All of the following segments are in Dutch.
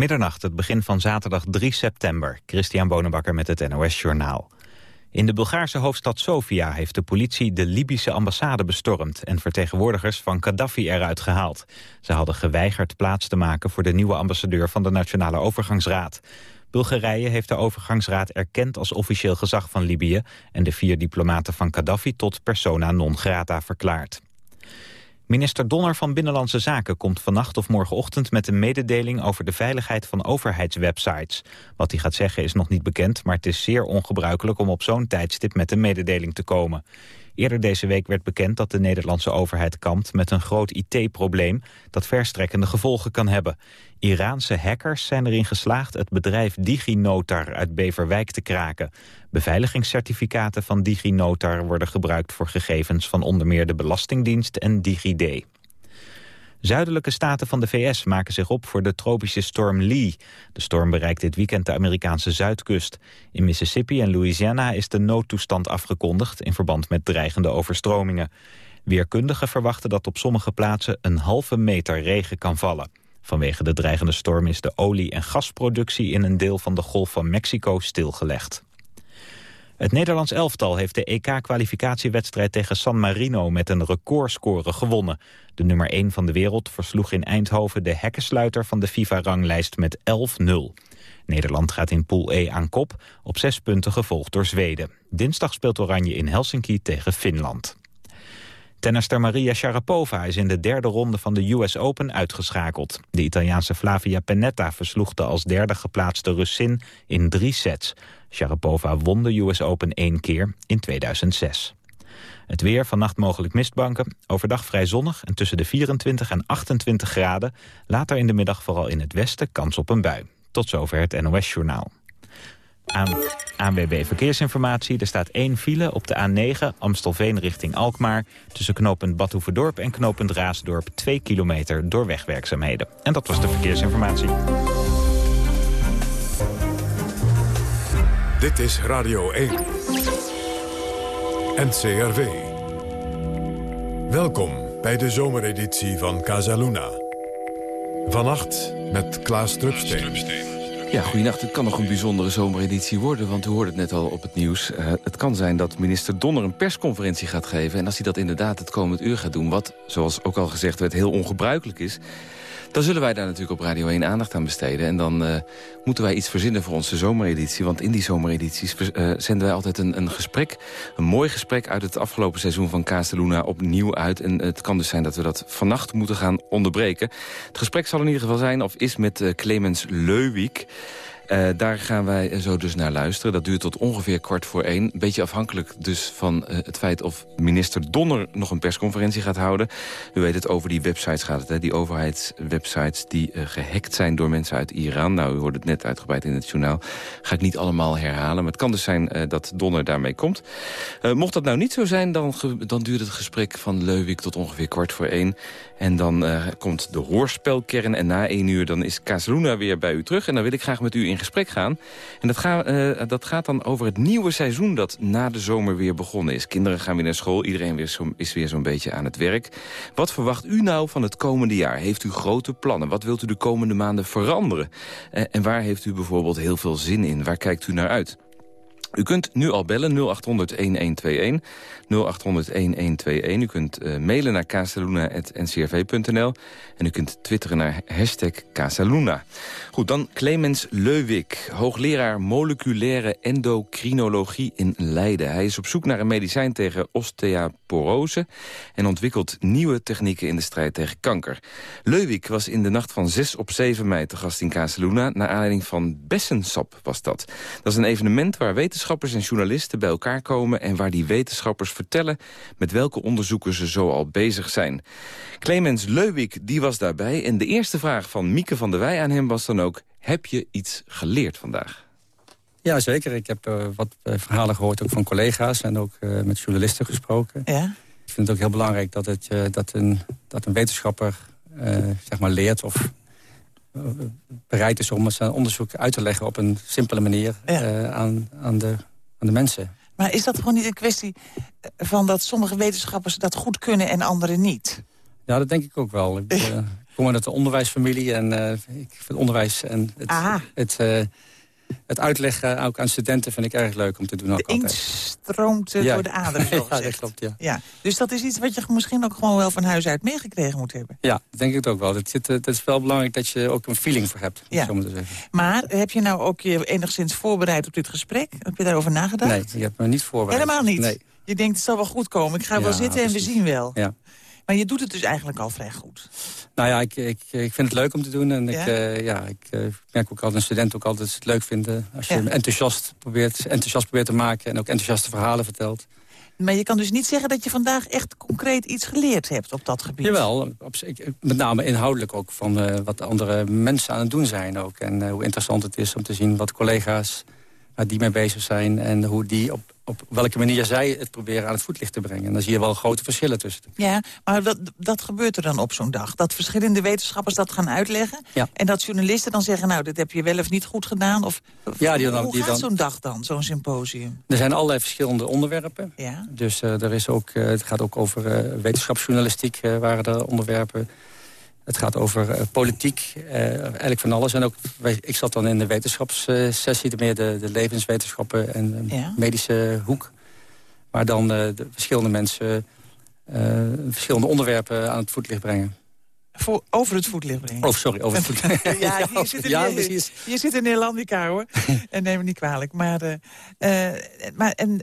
Middernacht, het begin van zaterdag 3 september. Christian Bonenbakker met het NOS Journaal. In de Bulgaarse hoofdstad Sofia heeft de politie de Libische ambassade bestormd... en vertegenwoordigers van Gaddafi eruit gehaald. Ze hadden geweigerd plaats te maken voor de nieuwe ambassadeur van de Nationale Overgangsraad. Bulgarije heeft de overgangsraad erkend als officieel gezag van Libië... en de vier diplomaten van Gaddafi tot persona non grata verklaard. Minister Donner van Binnenlandse Zaken komt vannacht of morgenochtend met een mededeling over de veiligheid van overheidswebsites. Wat hij gaat zeggen is nog niet bekend, maar het is zeer ongebruikelijk om op zo'n tijdstip met een mededeling te komen. Eerder deze week werd bekend dat de Nederlandse overheid kampt met een groot IT-probleem dat verstrekkende gevolgen kan hebben. Iraanse hackers zijn erin geslaagd het bedrijf DigiNotar uit Beverwijk te kraken. Beveiligingscertificaten van DigiNotar worden gebruikt voor gegevens van onder meer de Belastingdienst en DigiD. Zuidelijke staten van de VS maken zich op voor de tropische storm Lee. De storm bereikt dit weekend de Amerikaanse zuidkust. In Mississippi en Louisiana is de noodtoestand afgekondigd... in verband met dreigende overstromingen. Weerkundigen verwachten dat op sommige plaatsen een halve meter regen kan vallen. Vanwege de dreigende storm is de olie- en gasproductie in een deel van de Golf van Mexico stilgelegd. Het Nederlands elftal heeft de EK-kwalificatiewedstrijd tegen San Marino met een recordscore gewonnen. De nummer 1 van de wereld versloeg in Eindhoven de hekkensluiter van de FIFA-ranglijst met 11-0. Nederland gaat in Pool E aan kop, op zes punten gevolgd door Zweden. Dinsdag speelt Oranje in Helsinki tegen Finland. Tennister Maria Sharapova is in de derde ronde van de US Open uitgeschakeld. De Italiaanse Flavia Pennetta versloeg de als derde geplaatste Russin in drie sets. Sharapova won de US Open één keer in 2006. Het weer, vannacht mogelijk mistbanken. Overdag vrij zonnig en tussen de 24 en 28 graden. Later in de middag vooral in het westen kans op een bui. Tot zover het NOS-journaal. Aan ANWB Verkeersinformatie. Er staat één file op de A9 Amstelveen richting Alkmaar... tussen knooppunt Badhoevedorp en knooppunt Raasdorp... 2 kilometer door wegwerkzaamheden. En dat was de verkeersinformatie. Dit is Radio 1. NCRV. Welkom bij de zomereditie van Casaluna. Vannacht met Klaas Drupsteen. Ja, goedenacht. Het kan nog een bijzondere zomereditie worden, want u hoorde het net al op het nieuws. Uh, het kan zijn dat minister Donner een persconferentie gaat geven... en als hij dat inderdaad het komend uur gaat doen... wat, zoals ook al gezegd werd, heel ongebruikelijk is... Dan zullen wij daar natuurlijk op Radio 1 aandacht aan besteden. En dan uh, moeten wij iets verzinnen voor onze zomereditie. Want in die zomeredities uh, zenden wij altijd een, een gesprek. Een mooi gesprek uit het afgelopen seizoen van Casaluna opnieuw uit. En het kan dus zijn dat we dat vannacht moeten gaan onderbreken. Het gesprek zal in ieder geval zijn of is met uh, Clemens Leuwik... Uh, daar gaan wij zo dus naar luisteren. Dat duurt tot ongeveer kwart voor één. Beetje afhankelijk dus van uh, het feit of minister Donner nog een persconferentie gaat houden. U weet het, over die websites gaat het. Hè? Die overheidswebsites die uh, gehackt zijn door mensen uit Iran. Nou, u hoorde het net uitgebreid in het journaal. Ga ik niet allemaal herhalen. Maar het kan dus zijn dat Donner daarmee komt. mocht dat nou niet zo zijn, dan, dan duurt het gesprek van Leuwik tot ongeveer kwart voor één. En dan komt de hoorspelkern. En na één uur dan is Casaluna weer bij u terug. En dan wil ik graag met u in gesprek gaan. En dat, ga, uh, dat gaat dan over het nieuwe seizoen dat na de zomer weer begonnen is. Kinderen gaan weer naar school, iedereen weer is weer zo'n beetje aan het werk. Wat verwacht u nou van het komende jaar? Heeft u grote plannen? Wat wilt u de komende maanden veranderen? Uh, en waar heeft u bijvoorbeeld heel veel zin in? Waar kijkt u naar uit? U kunt nu al bellen 0800-1121, 0800-1121. U kunt uh, mailen naar casaluna.ncrv.nl en u kunt twitteren naar hashtag Casaluna. Goed, dan Clemens Leuwik, hoogleraar moleculaire endocrinologie in Leiden. Hij is op zoek naar een medicijn tegen osteoporose... en ontwikkelt nieuwe technieken in de strijd tegen kanker. Leuwik was in de nacht van 6 op 7 mei te gast in Casaluna... naar aanleiding van Bessensap was dat. Dat is een evenement waar wetenschappers en journalisten bij elkaar komen... en waar die wetenschappers vertellen met welke onderzoeken ze zo al bezig zijn. Clemens Leuwik die was daarbij en de eerste vraag van Mieke van der Wij aan hem was dan ook... heb je iets geleerd vandaag? Ja, zeker. Ik heb uh, wat uh, verhalen gehoord ook van collega's... en ook uh, met journalisten gesproken. Ja? Ik vind het ook heel belangrijk dat, het, dat, een, dat een wetenschapper zeg maar leert... of bereid is om zijn onderzoek uit te leggen op een simpele manier ja. aan, aan, de, aan de mensen. Maar is dat gewoon niet een kwestie van dat sommige wetenschappers dat goed kunnen en anderen niet? Ja, dat denk ik ook wel. Ik, kom uit de onderwijsfamilie en uh, ik vind onderwijs en het, het, het uitleggen ook aan studenten vind ik erg leuk om te doen. Ook de inkt stroomt door de aderen, zo ja, dat klopt, ja. ja. Dus dat is iets wat je misschien ook gewoon wel van huis uit meegekregen moet hebben. Ja, dat denk ik ook wel. Het, het is wel belangrijk dat je ook een feeling voor hebt, ja. zo zeggen. Maar heb je nou ook je enigszins voorbereid op dit gesprek? Heb je daarover nagedacht? Nee, je hebt me niet voorbereid. Helemaal niet? Nee. Je denkt, het zal wel goed komen. Ik ga wel zitten en we zien wel. Ja. Maar je doet het dus eigenlijk al vrij goed. Nou ja, ik, ik, ik vind het leuk om te doen. En ja? ik, uh, ja, ik uh, merk ook altijd een student ook altijd het leuk vinden. Als je hem enthousiast probeert, enthousiast probeert te maken... en ook enthousiaste verhalen vertelt. Maar je kan dus niet zeggen dat je vandaag echt concreet iets geleerd hebt op dat gebied. Jawel, op, met name inhoudelijk ook van uh, wat andere mensen aan het doen zijn ook. En hoe interessant het is om te zien wat collega's waar die mee bezig zijn... en hoe die op, op welke manier zij het proberen aan het voetlicht te brengen. En dan zie je wel grote verschillen tussen. Ja, maar dat, dat gebeurt er dan op zo'n dag? Dat verschillende wetenschappers dat gaan uitleggen? Ja. En dat journalisten dan zeggen, nou, dit heb je wel of niet goed gedaan? Of, ja, die dan, hoe die gaat zo'n dag dan, zo'n symposium? Er zijn allerlei verschillende onderwerpen. Ja. Dus uh, er is ook, uh, het gaat ook over uh, wetenschapsjournalistiek, waren er onderwerpen... Het gaat over uh, politiek, uh, eigenlijk van alles. En ook, ik zat dan in de wetenschapssessie, meer de, de levenswetenschappen en ja. medische hoek. Waar dan uh, de verschillende mensen verschillende onderwerpen aan het voetlicht brengen. Voor, over het voetlicht brengen? Oh, sorry, over het voetlicht. ja, je zit in, ja, zit in Nederlandica, hoor. en neem me niet kwalijk. Maar, maar en,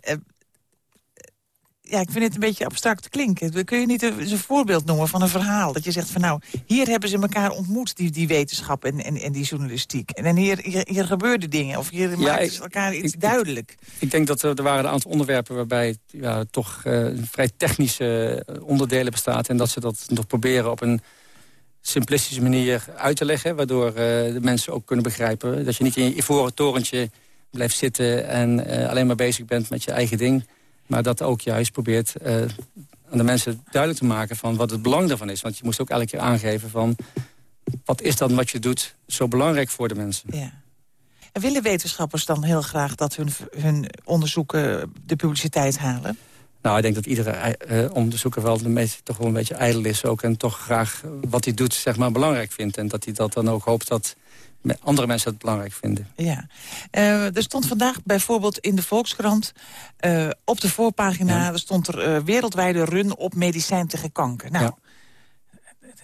ja, ik vind het een beetje abstract klinken. Kun je niet een, een, voorbeeld noemen van een verhaal? Dat je zegt van nou, hier hebben ze elkaar ontmoet, die, die wetenschap en, en, en die journalistiek. En, hier, hier, hier gebeurden dingen, of hier ja, maken ze elkaar iets duidelijk. Ik, denk dat er, er waren een aantal onderwerpen waarbij ja, toch uh, vrij technische onderdelen bestaat. En dat ze dat nog proberen op een simplistische manier uit te leggen. Waardoor uh, de mensen ook kunnen begrijpen dat je niet in je ivoren torentje blijft zitten... en uh, alleen maar bezig bent met je eigen ding maar dat ook juist probeert uh, aan de mensen duidelijk te maken... van wat het belang daarvan is. Want je moest ook elke keer aangeven van... wat is dan wat je doet zo belangrijk voor de mensen. Ja. En willen wetenschappers dan heel graag dat hun, hun onderzoeken de publiciteit halen? Nou, ik denk dat iedere uh, onderzoeker wel de meeste, toch wel een beetje ijdel is ook... en toch graag wat hij doet zeg maar, belangrijk vindt. En dat hij dat dan ook hoopt dat andere mensen het belangrijk vinden. Ja. Uh, er stond vandaag bijvoorbeeld in de Volkskrant... Uh, op de voorpagina ja. stond er wereldwijde run op medicijn tegen kanker. Nou, ja.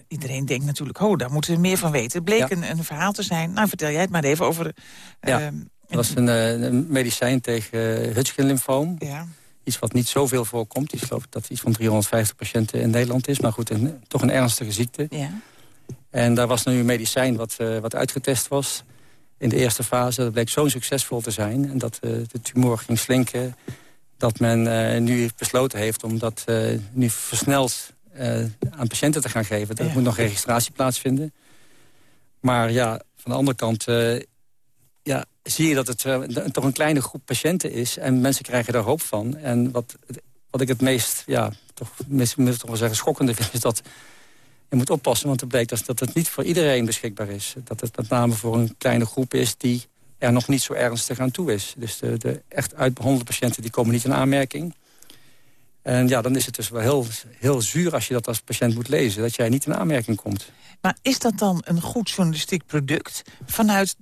iedereen denkt natuurlijk, oh, daar moeten we meer van weten. Het bleek een, een, verhaal te zijn. Nou, vertel jij het maar even over... ja, dat was een, een, medicijn tegen Hodgkin-lymfoom. Ja. Iets wat niet zoveel voorkomt. Ik geloof dat iets van 350 patiënten in Nederland is. Maar goed, een, toch een ernstige ziekte. Ja. En daar was nu een medicijn wat, uh, wat uitgetest was in de eerste fase. Dat bleek zo succesvol te zijn en dat uh, de tumor ging slinken... dat men uh, nu besloten heeft om dat nu versneld aan patiënten te gaan geven. Er moet nog registratie plaatsvinden. Maar ja, van de andere kant ja, zie je dat het toch een kleine groep patiënten is... en mensen krijgen daar hoop van. En wat, wat ik het meest, ja, toch, meest, toch wel zeggen, schokkende vind... is dat je moet oppassen, want het blijkt dat, dat het niet voor iedereen beschikbaar is. Dat het met name voor een kleine groep is die er nog niet zo ernstig aan toe is. Dus de, de echt uitbehandelde patiënten die komen niet in aanmerking. En ja, dan is het dus wel heel, heel zuur als je dat als patiënt moet lezen... dat jij niet in aanmerking komt. Maar is dat dan een goed journalistiek product vanuit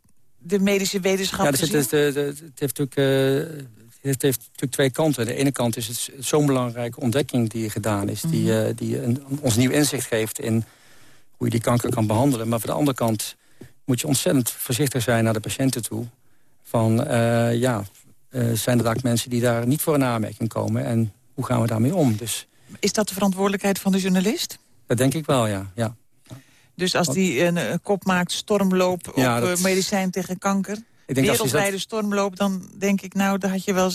de medische wetenschap? Ja, dus het, het, het, heeft natuurlijk... Uh, het heeft natuurlijk twee kanten. De ene kant is het zo'n belangrijke ontdekking die gedaan is... die, uh, die een, ons nieuw inzicht geeft in hoe je die kanker kan behandelen. Maar voor de andere kant moet je ontzettend voorzichtig zijn naar de patiënten toe. Van, uh, ja, zijn er vaak mensen die daar niet voor een aanmerking komen... en hoe gaan we daarmee om? Dus, is dat de verantwoordelijkheid van de journalist? Dat denk ik wel, ja. ja. Dus als die een, kop maakt, stormloop op ja, medicijn tegen kanker ik denk wereldwijde dat... stormloop... dan denk ik, nou, daar had je wel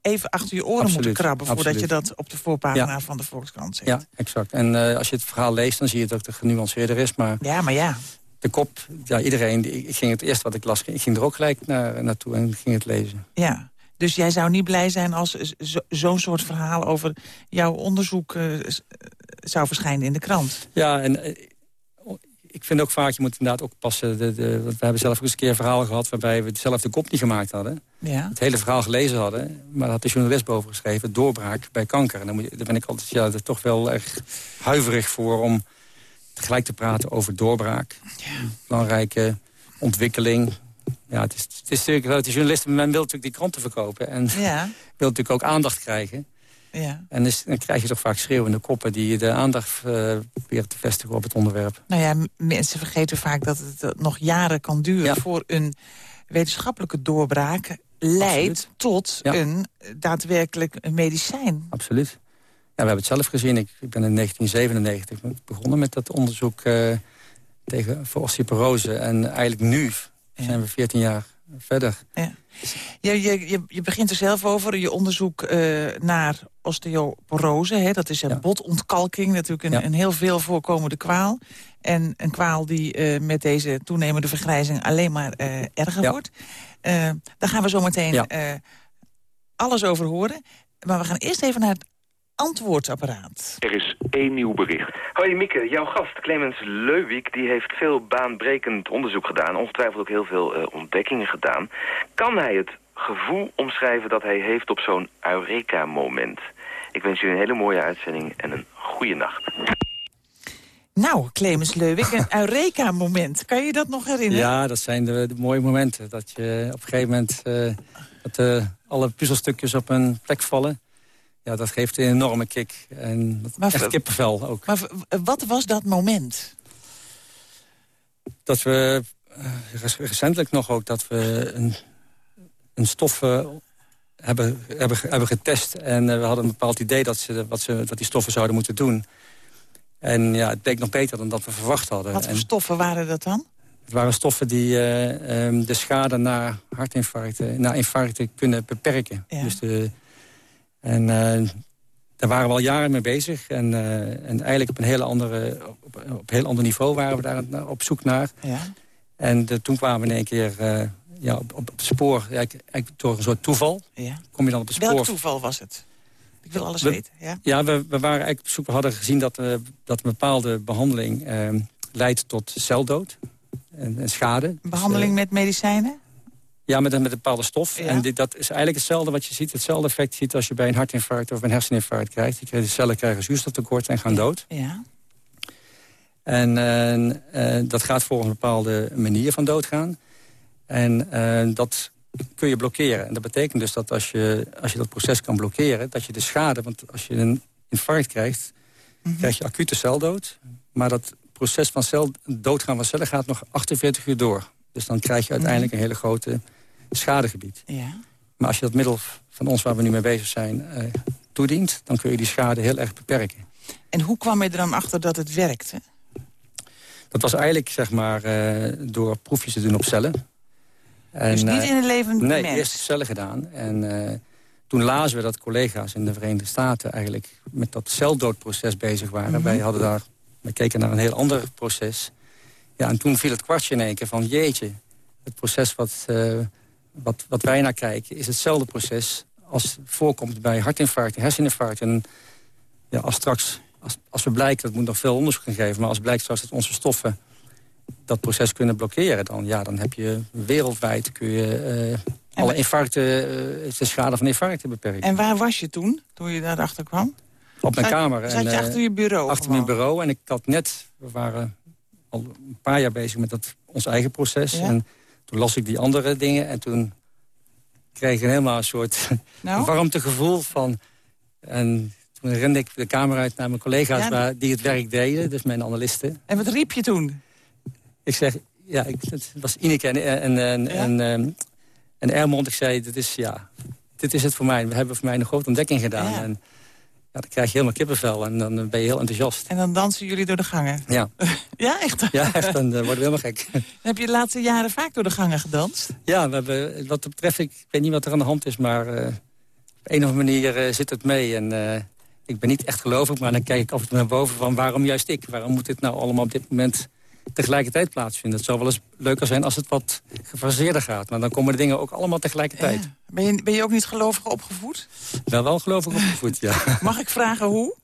even achter je oren moeten krabben... voordat je dat op de voorpagina van de Volkskrant zet. Ja, exact. En uh, als je het verhaal leest, dan zie je dat het genuanceerder is. Maar ja, maar ja. De kop, ja, iedereen... Ik ging het eerst wat ik las, ik ging er ook gelijk naar, naartoe en ging het lezen. Ja, dus jij zou niet blij zijn als zo'n soort verhaal over jouw onderzoek uh, zou verschijnen in de krant? Ja, en uh, ik vind ook vaak, je moet inderdaad ook passen... De, de, we hebben zelf ook eens een keer verhalen gehad... waarbij we zelf de kop niet gemaakt hadden. Ja. Het hele verhaal gelezen hadden. Maar had de journalist boven geschreven... doorbraak bij kanker. En dan, moet je, dan ben ik altijd ja, toch wel erg huiverig voor... om tegelijk te praten over doorbraak. Belangrijke ontwikkeling. Ja, het is, het is natuurlijk, de journalisten, men wil natuurlijk die kranten verkopen. En ja. wil natuurlijk ook aandacht krijgen. Ja. En dus, dan krijg je toch vaak schreeuwende koppen... die de aandacht uh, proberen te vestigen op het onderwerp. Nou ja, mensen vergeten vaak dat het nog jaren kan duren... voor een wetenschappelijke doorbraak leidt tot een daadwerkelijk medicijn. Absoluut. Ja, we hebben het zelf gezien. Ik, ik ben in 1997 begonnen met dat onderzoek uh, tegen voor osteoporose. En eigenlijk nu zijn we 14 jaar verder. Ja. Je, je, je begint er zelf over, je onderzoek uh, naar osteoporose. Hè? Dat is een botontkalking, natuurlijk een, een, heel veel voorkomende kwaal. En een kwaal die uh, met deze toenemende vergrijzing alleen maar uh, erger wordt. daar gaan we zo meteen alles over horen. Maar we gaan eerst even naar het antwoordsapparaat. Er is één nieuw bericht. Hoi Mieke, jouw gast Clemens Leuwik die heeft veel baanbrekend onderzoek gedaan. Ongetwijfeld ook heel veel uh, ontdekkingen gedaan. Kan hij het gevoel omschrijven dat hij heeft op zo'n Eureka-moment? Ik wens jullie een hele mooie uitzending en een goede nacht. Nou, Clemens Leuwik, een Eureka-moment. Kan je dat nog herinneren? Ja, dat zijn de, de mooie momenten. Dat je op een gegeven moment... Uh, dat, uh, alle puzzelstukjes op een plek vallen ja, dat geeft een enorme kick. En maar, echt kippenvel ook. Maar wat was dat moment? Dat we, uh, recentelijk nog ook, dat we een, een stof uh, hebben, hebben, hebben getest. En uh, we hadden een bepaald idee dat, ze, wat ze, dat die stoffen zouden moeten doen. En ja, het bleek nog beter dan dat we verwacht hadden. Wat voor stoffen waren dat dan? Het waren stoffen die um, de schade na hartinfarcten, na infarcten kunnen beperken. Ja. Dus de, en uh, daar waren we al jaren mee bezig. En, uh, en eigenlijk op een, hele andere, op, op, een heel ander niveau waren we daar op zoek naar. Ja. En de, toen kwamen we in één keer ja, op, op, het spoor, eigenlijk, door een soort toeval. Ja. Kom je dan op het spoor. Welk toeval was het? Ik wil alles weten. Ja, ja we, we waren eigenlijk op zoek. We hadden gezien dat, uh, dat een bepaalde behandeling leidt tot celdood en, en schade. Behandeling dus, met medicijnen? Ja, met een, met een bepaalde stof. En dit, dat is eigenlijk hetzelfde wat je ziet. Hetzelfde effect ziet als je bij een hartinfarct of een herseninfarct krijgt. Die de cellen krijgen zuurstoftekort en gaan dood. Ja. En uh, dat gaat volgens een bepaalde manier van doodgaan. En uh, dat kun je blokkeren. En dat betekent dus dat als je, als je dat proces kan blokkeren... dat je de schade, want als je een infarct krijgt... Mm -hmm. krijg je acute celdood. Maar dat proces van cel, doodgaan van cellen gaat nog 48 uur door. Dus dan krijg je uiteindelijk een hele grote schadegebied. Ja. Maar als je dat middel van ons waar we nu mee bezig zijn uh, toedient... dan kun je die schade heel erg beperken. En hoe kwam je er dan achter dat het werkte? Dat was eigenlijk zeg maar, uh, door proefjes te doen op cellen. En, dus niet in het levende Nee, mens. eerst cellen gedaan. En uh, toen lazen we dat collega's in de Verenigde Staten... eigenlijk met dat celdoodproces bezig waren. Mm Wij hadden daar, we keken naar een heel ander proces. Ja, en toen viel het kwartje in één keer van... jeetje, het proces wat, wat, wat wij naar kijken is hetzelfde proces als voorkomt bij hartinfarct en herseninfarct. En ja, als straks, als, als we blijken, dat moet nog veel onderzoek gaan geven... maar als blijkt straks dat onze stoffen dat proces kunnen blokkeren... dan, ja, dan heb je wereldwijd kun je, uh, alle infarcten, uh, de schade van infarcten beperken. En waar was je toen, toen je daarachter kwam? Op mijn kamer. Zat je en, achter je bureau? Achter mijn bureau. En ik had net, we waren al een paar jaar bezig met dat, ons eigen proces... En, toen las ik die andere dingen en toen kreeg ik helemaal een soort nou? warmtegevoel van... En toen rende ik de kamer uit naar mijn collega's waar, die het werk deden, dus mijn analisten. En wat riep je toen? Ik zeg, ja, ik, het was Ineke en, en, en, en, ehm, en Ermond. Ik zei, dit is, ja, dit is het voor mij. We hebben voor mij een grote ontdekking gedaan. En, ja, dan krijg je helemaal kippenvel en dan ben je heel enthousiast. En dan dansen jullie door de gangen? Ja. ja, echt? Ja, echt. Dan uh, worden we helemaal gek. Heb je de laatste jaren vaak door de gangen gedanst? Ja, we hebben, wat dat betreft, ik weet niet wat er aan de hand is... maar uh, op een of andere manier uh, zit het mee. En ik ben niet echt gelovig, maar dan kijk ik af en toe naar boven van... waarom juist ik? Waarom moet dit nou allemaal op dit moment tegelijkertijd plaatsvinden. Het zou wel eens leuker zijn als het wat gefaseerder gaat. Maar dan komen de dingen ook allemaal tegelijkertijd. Ben, je, ben je ook niet gelovig opgevoed? Wel wel gelovig opgevoed, ja. Mag ik vragen hoe?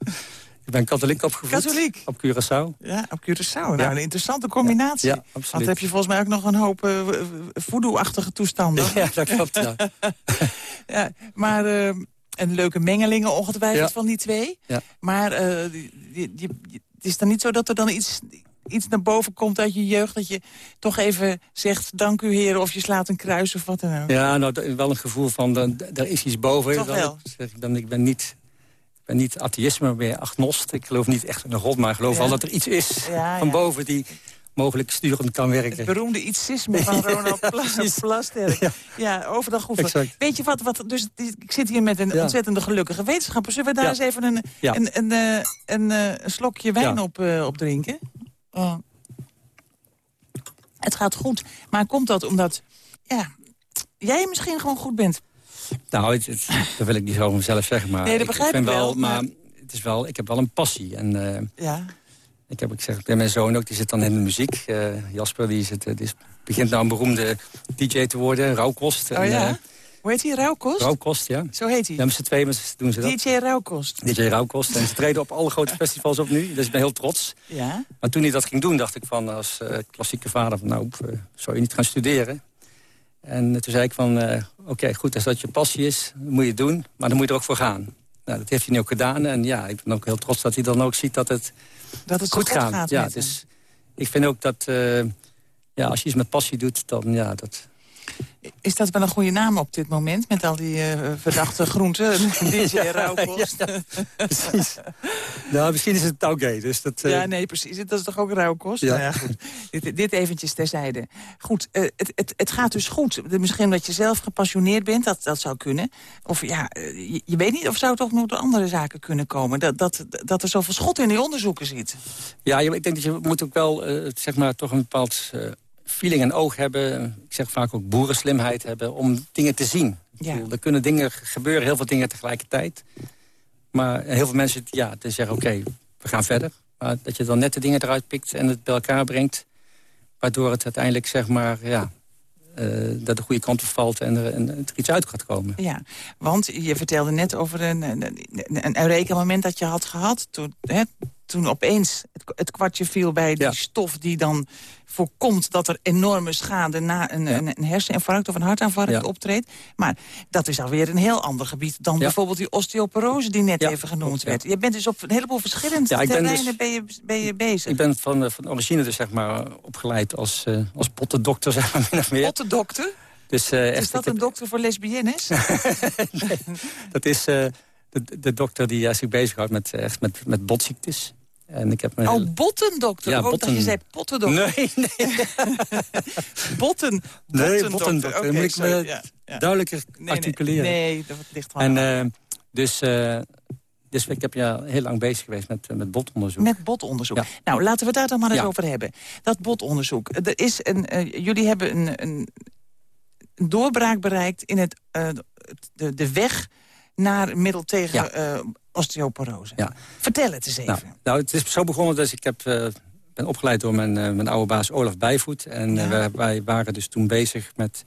Ik ben katholiek opgevoed. Katholiek? Op Curaçao. Ja, op Curaçao. Nou, een interessante combinatie. Ja, absoluut. Want heb je volgens mij ook nog een hoop uh, voodoo-achtige toestanden. Ja, dat klopt, ja. ja maar... Uh, en leuke mengelingen ongetwijfeld van die twee. Ja. Maar uh, die, die, is dan niet zo dat er dan iets, iets naar boven komt uit je jeugd... dat je toch even zegt, dank u heren, of je slaat een kruis of wat dan ook? Ja, nou, wel een gevoel van, er is iets boven. Toch wel? Zeg ik, ben, ik ben niet... Ik ben niet atheïst, maar meer agnost. Ik geloof niet echt in een god, maar ik geloof wel dat er iets is van boven die mogelijk sturend kan werken. Het beroemde ietsisme van Ronald Plasterk. Ja. ja, overdag hoeven. Weet je wat, wat dus, ik zit hier met een ontzettende gelukkige wetenschapper. Zullen we daar eens even een, een, een, eh, een, eh, een, slokje wijn op, uh, op drinken? Oh. Het gaat goed, maar komt dat omdat ja, jij misschien gewoon goed bent? Nou, het, dat wil ik niet zo van mezelf zeggen. Maar nee, dat begrijp ik, wel. Maar, het is wel, ik heb wel een passie. En, ja. Ik heb ik zeg, bij mijn zoon ook, die zit dan in de muziek. Uh, Jasper, die, zit, die begint nou een beroemde DJ te worden, Rauwkost. Oh ja? Eh, Hoe heet hij, Rauwkost? Rauwkost, ja. Zo heet hij? Ja, met z'n tweeën doen ze dat. DJ Rauwkost. DJ Rauwkost. En ze treden op alle grote festivals op nu, dus ik ben heel trots. Ja. Maar toen hij dat ging doen, dacht ik van als uh, klassieke vader... van nou, zou je niet gaan studeren? En toen zei ik van, oké, goed, als dat je passie is, moet je het doen. Maar dan moet je er ook voor gaan. Nou, dat heeft hij nu ook gedaan. En ja, ik ben ook heel trots dat hij dan ook ziet dat het dat het goed, gaat. gaat ja, dus ik vind ook dat ja, als je iets met passie doet, dan ja, dat, is dat wel een goede naam op dit moment? Met al die uh, verdachte groenten, DJ Rauwkost. Ja, precies. nou, misschien is het Taugé. Dus dat, uh... Ja, nee, precies. Dat is toch ook Rauwkost? Ja. Nou ja, goed. dit, dit eventjes terzijde. Goed, uh, het, het, het gaat dus goed. Misschien omdat je zelf gepassioneerd bent, dat, dat zou kunnen. Of ja, je, je weet niet of zou toch nog door andere zaken kunnen komen. Dat, dat, dat er zoveel schot in die onderzoeken zit. Ja, ik denk dat je moet ook wel, zeg maar, toch een bepaald feeling en oog hebben. Ik zeg vaak ook boerenslimheid hebben om dingen te zien. Ja. er kunnen dingen gebeuren, heel veel dingen tegelijkertijd. Maar heel veel mensen ja, te zeggen, oké, we gaan verder. Maar dat je dan net de dingen eruit pikt en het bij elkaar brengt. Waardoor het uiteindelijk, zeg maar, ja, uh, dat de goede kant op valt en er, en er, iets uit gaat komen. Ja, want je vertelde net over een, een, een, een moment dat je had gehad... toen, hè, toen opeens het, het, kwartje viel bij die stof die dan voorkomt dat er enorme schade na een, ja. een, een herseninfarct of een hartaanval optreedt. Maar dat is alweer een heel ander gebied dan bijvoorbeeld die osteoporose die net even genoemd werd. Je bent dus op een heleboel verschillende terreinen dus, ben, je, ben je bezig. Ik ben van, eh, van origine dus zeg maar opgeleid als, uh, als pottendokter, zeg maar, min of meer. Pottendokter? Dus, uh, is dat een dokter voor lesbiennes? nee, dat is de, de dokter die zich bezighoudt met, echt met, met botziektes. En ik heb oh, bottendokter. Ja, botten... Oh, je zei pottendokter. Nee, nee. botten, Nee, bottendokter. Okay, moet ik me ja, ja. duidelijker nee, articuleren. Nee, nee, dat ligt wel En uh, dus... Uh, dus ik heb ja heel lang bezig geweest met, met botonderzoek. Met botonderzoek. Ja. Nou, laten we daar dan maar eens over hebben. Dat botonderzoek. Er is een, uh, jullie hebben een, een, doorbraak bereikt in het, de, de weg naar middel tegen ja. uh, osteoporose. Ja. Vertel het eens even. Nou, nou, het is zo begonnen dus ik heb, uh, ben opgeleid door mijn, uh, mijn oude baas Olaf Bijvoet. En ja. wij waren dus toen bezig met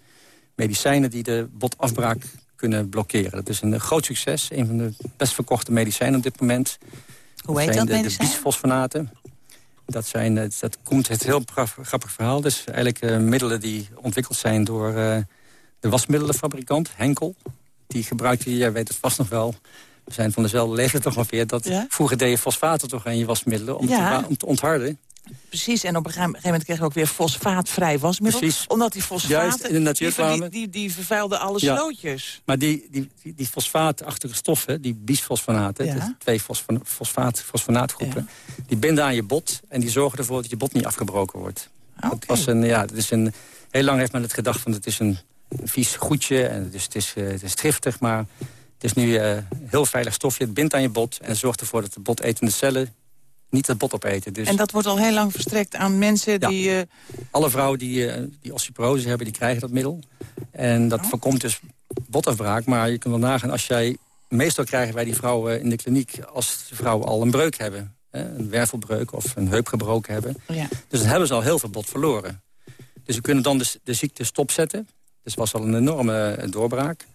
medicijnen die de botafbraak kunnen blokkeren. Dat is een groot succes. Een van de best verkochte medicijnen op dit moment. Hoe heet dat, dat de, de bisfosfonaten. Dat, zijn, dat komt het heel grappig verhaal. Dus eigenlijk middelen die ontwikkeld zijn door de wasmiddelenfabrikant Henkel. Die gebruikte, jij weet het vast nog wel... we zijn van dezelfde leeftijd toch ongeveer... dat vroeger deed je fosfaten toch in je wasmiddelen om, te, om te ontharden. Precies, en op een gegeven moment kregen we ook weer fosfaatvrij wasmiddel. Precies. Omdat die fosfaten, in de natuur die, die, die, die vervuilden alle ja. slootjes. Maar die, die, die, die fosfaatachtige stoffen, die bisfosfonaten... Ja. twee fosfaat, fosfonaatgroepen, ja. die binden aan je bot... en die zorgen ervoor dat je bot niet afgebroken wordt. Okay. Dat was een, ja, dat is een, heel lang heeft men het gedacht van het is een vies goedje. En dus het, is, uh, het is driftig, maar het is nu uh, heel veilig stofje. Het bindt aan je bot en zorgt ervoor dat de botetende cellen niet het bot opeten. Dus... En dat wordt al heel lang verstrekt aan mensen ja. die... Uh... Alle vrouwen die, die osteoporose hebben, die krijgen dat middel. En dat oh. voorkomt dus botafbraak. Maar je kunt wel nagaan, als jij... Meestal krijgen wij die vrouwen in de kliniek als de vrouwen al een breuk hebben. Hè, een wervelbreuk of een heup gebroken hebben. Ja. Dus dan hebben ze al heel veel bot verloren. Dus we kunnen dan de, de ziekte stopzetten. Dus het was al een enorme eh, doorbraak.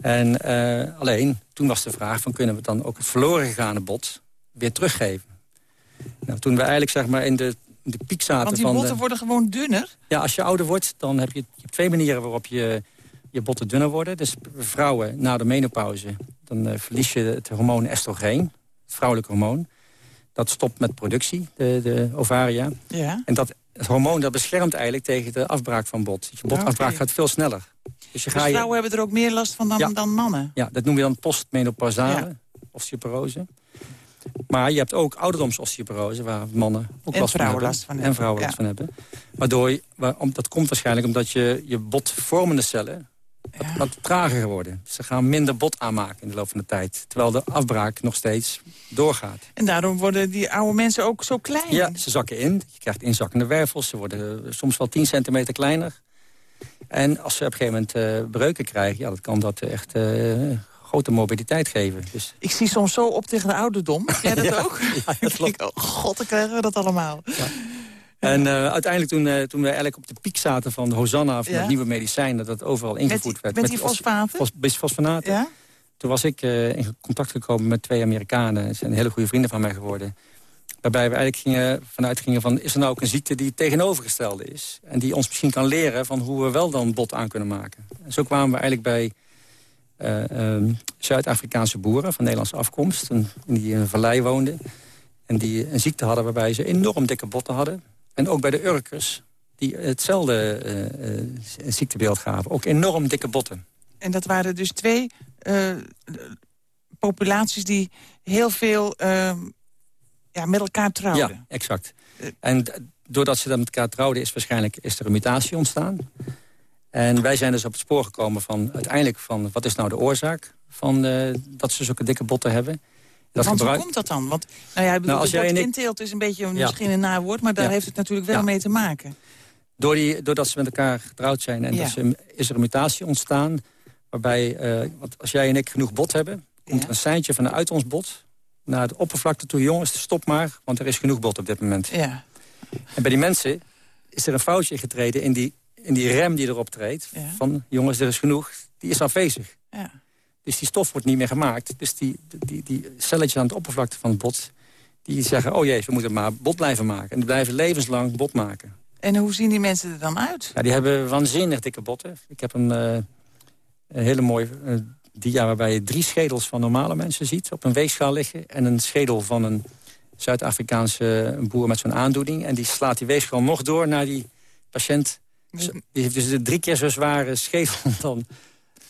En uh, alleen, toen was de vraag van kunnen we dan ook het verloren gegaane bot weer teruggeven. Nou, toen we eigenlijk zeg maar in de, de piek zaten Want die van botten worden gewoon dunner? Ja, als je ouder wordt, dan heb je, je hebt twee manieren waarop je, je botten dunner worden. Dus vrouwen na de menopauze, dan uh, verlies je het hormoon estrogeen, het vrouwelijke hormoon. dat stopt met productie, de, de ovaria. Ja. En dat, het hormoon dat beschermt eigenlijk tegen de afbraak van bot. Je botafbraak gaat veel sneller. Dus, je dus vrouwen hebben er ook meer last van dan, dan mannen? Ja, dat noemen we dan postmenopausale ja. osteoporose. Maar je hebt ook ouderdomsosteoporose, waar mannen ook en last, van hebben, last van En vrouwen last van hebben. Waardoor, waar, dat komt waarschijnlijk omdat je, je botvormende cellen wat, wat, trager geworden. Ze gaan minder bot aanmaken in de loop van de tijd. Terwijl de afbraak nog steeds doorgaat. En daarom worden die oude mensen ook zo klein? Ja, ze zakken in. Je krijgt inzakkende wervels. Ze worden soms wel 10 centimeter kleiner. En als ze op een gegeven moment uh, breuken krijgen... Ja, dat kan dat echt uh, grote mobiliteit geven. Dus... Ik zie soms zo op tegen de ouderdom. Jij dat ook? Ja, dat klopt. oh god, dan krijgen we dat allemaal. Ja. En uh, uiteindelijk toen, uh, toen we eigenlijk op de piek zaten van de Hosanna... van ja? het nieuwe medicijn, dat dat overal ingevoerd werd. Met die fosfaten? Fos, fosfanaten. Ja? Toen was ik uh, in contact gekomen met twee Amerikanen. Ze zijn hele goede vrienden van mij geworden. Waarbij we eigenlijk gingen, vanuit gingen van... is er nou ook een ziekte die tegenovergestelde is? En die ons misschien kan leren van hoe we wel dan bot aan kunnen maken. En zo kwamen we eigenlijk bij uh, Zuid-Afrikaanse boeren van Nederlandse afkomst... En, die in een vallei woonden. En die een ziekte hadden waarbij ze enorm dikke botten hadden. En ook bij de Urkers, die hetzelfde uh, uh, ziektebeeld gaven. Ook enorm dikke botten. En dat waren dus twee populaties die heel veel ehm, ja, met elkaar trouwden. Ja, exact. En doordat ze dan met elkaar trouwden is waarschijnlijk is er een mutatie ontstaan. En wij zijn dus op het spoor gekomen van uiteindelijk van wat is nou de oorzaak van dat ze zulke dikke botten hebben. Dat Want hoe komt dat dan? Want nou ja, bedoel, nou, als jij en ik... inteelt is een beetje misschien een nawoord, maar daar heeft het natuurlijk wel mee te maken. Door die, doordat ze met elkaar getrouwd zijn en dus, is er een mutatie ontstaan. Waarbij, uh, want als jij en ik genoeg bot hebben, komt er een seintje vanuit ons bot naar de oppervlakte toe. Jongens, stop maar, want er is genoeg bot op dit moment. Ja. En bij die mensen is er een foutje getreden in die en die rem die erop treedt, van jongens, er is genoeg, die is afwezig. Ja. Dus die stof wordt niet meer gemaakt. Dus die, die, die celletjes aan de oppervlakte van het bot... die zeggen, oh jee, we moeten maar bot blijven maken. En die blijven levenslang bot maken. En hoe zien die mensen er dan uit? Ja, die hebben waanzinnig dikke botten. Ik heb een, uh, een hele mooie uh, dia waarbij je drie schedels van normale mensen ziet... op een weegschaal liggen. En een schedel van een Zuid-Afrikaanse boer met zo'n aandoening. En die slaat die weegschaal nog door naar die patiënt die heeft dus drie keer zo zware schedel dan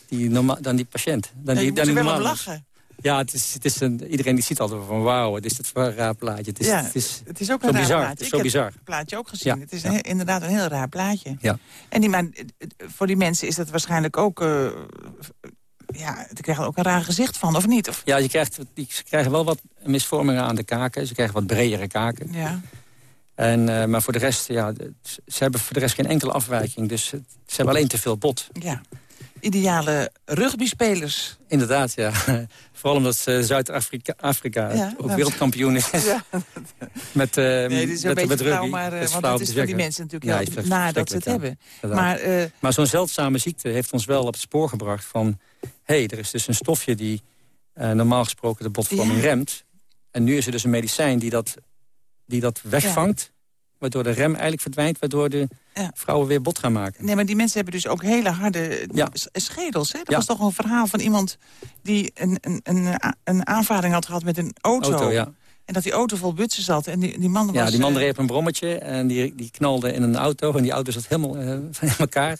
die, dan die patiënt. Dan die, dan die wel lachen. Ja, het is, het is een, iedereen die ziet altijd van wauw, wat is dit voor een raar plaatje. Het is, ja, het is, het is ook een raar bizar. plaatje. Het is zo bizar. het plaatje ook gezien. het is inderdaad een heel raar plaatje. Ja. En die, maar, voor die mensen is dat waarschijnlijk ook... Uh, ja, die krijgen ook een raar gezicht van, of niet? Of? Ja, je krijgt, die, ze krijgen wel wat misvormingen aan de kaken. Ze krijgen wat bredere kaken. Ja. En, uh, maar voor de rest, ja, ze hebben voor de rest geen enkele afwijking. Dus ze hebben alleen te veel bot. Ja. Ideale rugbyspelers. Inderdaad, ja. Vooral omdat Zuid-Afrika Afrika ja, ook wereldkampioen is. Ja. met, uh, nee, is met, flauw, maar uh, want het is voor die mensen natuurlijk ja, heel nadat ze het hebben. Maar, uh, maar zo'n zeldzame ziekte heeft ons wel op het spoor gebracht van... hé, hey, er is dus een stofje die normaal gesproken de botvorming remt. En nu is er dus een medicijn die dat die dat wegvangt. Waardoor de rem eigenlijk verdwijnt, waardoor de vrouwen weer bot gaan maken. Nee, maar die mensen hebben dus ook hele harde schedels. Hè? Dat was toch een verhaal van iemand die een, een, een, een aanvaring had gehad met een auto. auto ja. En dat die auto vol butsen zat. En die, die man was, ja, die man uh, reed een brommetje en die, die knalde in een auto. En die auto zat helemaal uh, in elkaar.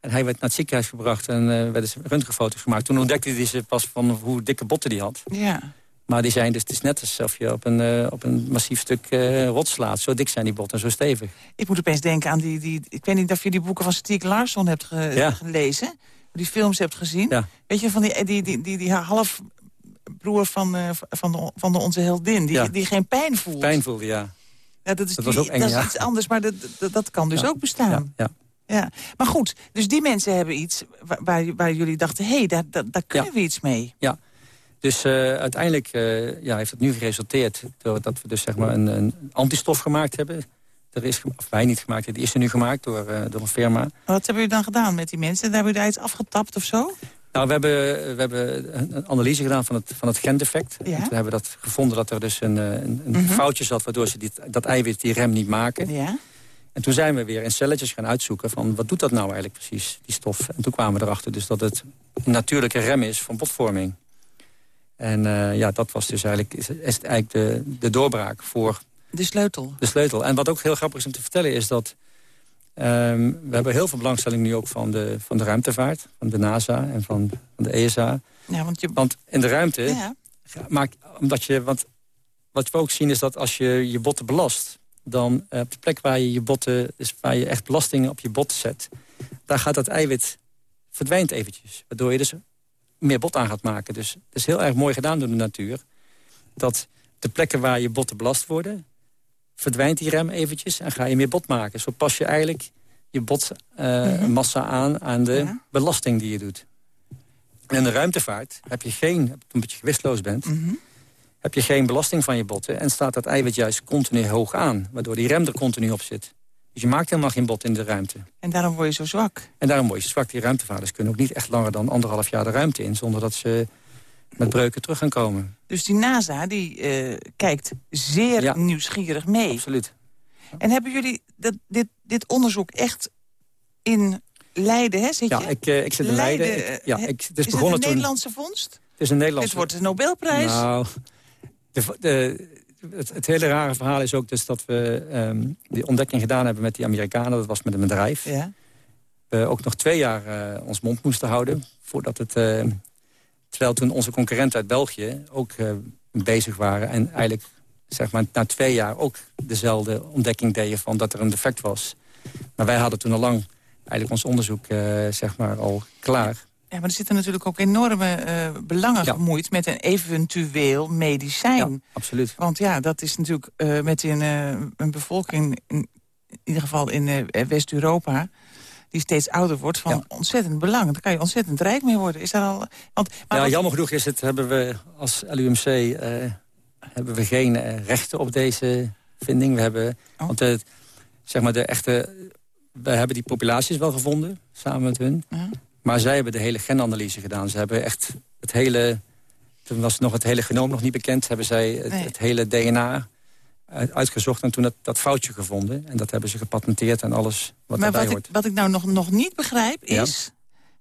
En hij werd naar het ziekenhuis gebracht en uh, werden röntgenfoto's gemaakt. Toen ontdekte hij ze pas van hoe dikke botten die had. Ja. Maar die zijn dus, het is net alsof je op een, uh, op een massief stuk uh, rot slaat. Zo dik zijn die botten, zo stevig. Ik moet opeens denken aan die... die ik weet niet of je die boeken van Stieg Larsson hebt ge ja. gelezen. Die films hebt gezien. Ja. Weet je, van die, die, die, die, die halfbroer van, uh, van, de, van de onze heldin. Die, die geen pijn voelt. Pijn voelde, ja. ja dat is, dat was ook eng, dat is iets anders, maar dat, dat, dat kan dus ook bestaan. ja. Ja, maar goed, dus die mensen hebben iets waar, waar jullie dachten... hé, hey, daar, daar, daar kunnen we iets mee. Ja, dus uh, uiteindelijk uh, ja, heeft het nu geresulteerd... doordat we dus zeg maar een, een antistof gemaakt hebben. Er is, of wij niet gemaakt, die is er nu gemaakt door, uh, door een firma. Wat hebben jullie dan gedaan met die mensen? Hebben jullie daar iets afgetapt of zo? Nou, we hebben, we hebben een analyse gedaan van het, van het gendefect. Ja. we hebben dat gevonden dat er dus een, een, een mm -hmm. foutje zat... waardoor ze dit, dat eiwit die rem niet maken. Ja. En toen zijn we weer in celletjes gaan uitzoeken van wat doet dat nou eigenlijk precies, die stof. En toen kwamen we erachter dus dat het een natuurlijke rem is van botvorming. En ja, dat was dus eigenlijk, is, is eigenlijk de, de doorbraak voor... De sleutel. De sleutel. En wat ook heel grappig is om te vertellen is dat... Ehm, we hebben heel veel belangstelling nu ook van de, van de ruimtevaart. Van de NASA en van, van de ESA. Ja, want, je... want in de ruimte... Ja. Maak, omdat je, want wat we ook zien is dat als je je botten belast... dan uh, op de plek waar je je botten, dus waar je echt belastingen op je botten zet... daar gaat dat eiwit verdwijnt eventjes. Waardoor je dus meer bot aan gaat maken. Dus het is heel erg mooi gedaan door de natuur. Dat de plekken waar je botten belast worden... verdwijnt die rem eventjes en ga je meer bot maken. Zo pas je eigenlijk je botmassa uh, aan aan de belasting die je doet. En in de ruimtevaart heb je geen, omdat je gewistloos bent... Mhm. heb je geen belasting van je botten... en staat dat eiwit juist continu hoog aan... waardoor die rem er continu op zit. Dus je maakt helemaal geen bot in de ruimte. En daarom word je zo zwak. En daarom word je zwak. Die ruimtevaarders kunnen ook niet echt langer dan anderhalf jaar de ruimte in... zonder dat ze met breuken terug gaan komen. Dus die NASA die uh, kijkt zeer nieuwsgierig mee. Absoluut. En hebben jullie dat, dit, dit onderzoek echt in Leiden, hè, zit je? Ja, ik, uh, ik zit in Leiden. Leiden ik, ja, ik, het is, is het een Nederlandse vondst? Het is een Nederlandse... Het wordt een Nobelprijs. Nou, de, de, het, het, hele rare verhaal is ook dus dat we um, die ontdekking gedaan hebben met die Amerikanen. Dat was met een bedrijf. Ja. We ook nog twee jaar uh, ons mond moesten houden. Voordat het, uh, terwijl toen onze concurrenten uit België ook uh, bezig waren. En eigenlijk zeg maar, na twee jaar ook dezelfde ontdekking deden van dat er een defect was. Maar wij hadden toen al lang eigenlijk ons onderzoek zeg maar, al klaar. Ja, maar er zitten natuurlijk ook enorme uh, belangen gemoeid... met een eventueel medicijn. Ja, absoluut. Want ja, dat is natuurlijk uh, met een, uh, een bevolking... In, in, ieder geval in West-Europa... die steeds ouder wordt, van ontzettend belang. Daar kan je ontzettend rijk mee worden. Is daar al, want, maar ja, jammer genoeg is het, hebben we als LUMC... hebben we geen rechten op deze vinding. We hebben, oh. want zeg maar de echte... We hebben die populaties wel gevonden, samen met hun... Ja. Maar zij hebben de hele genanalyse gedaan. Ze hebben echt het hele... Toen was nog het hele genoom nog niet bekend. Hebben zij het, hele DNA uitgezocht en toen dat, dat, foutje gevonden. En dat hebben ze gepatenteerd en alles wat maar erbij wat hoort. Ik, wat ik nou nog, nog niet begrijp is...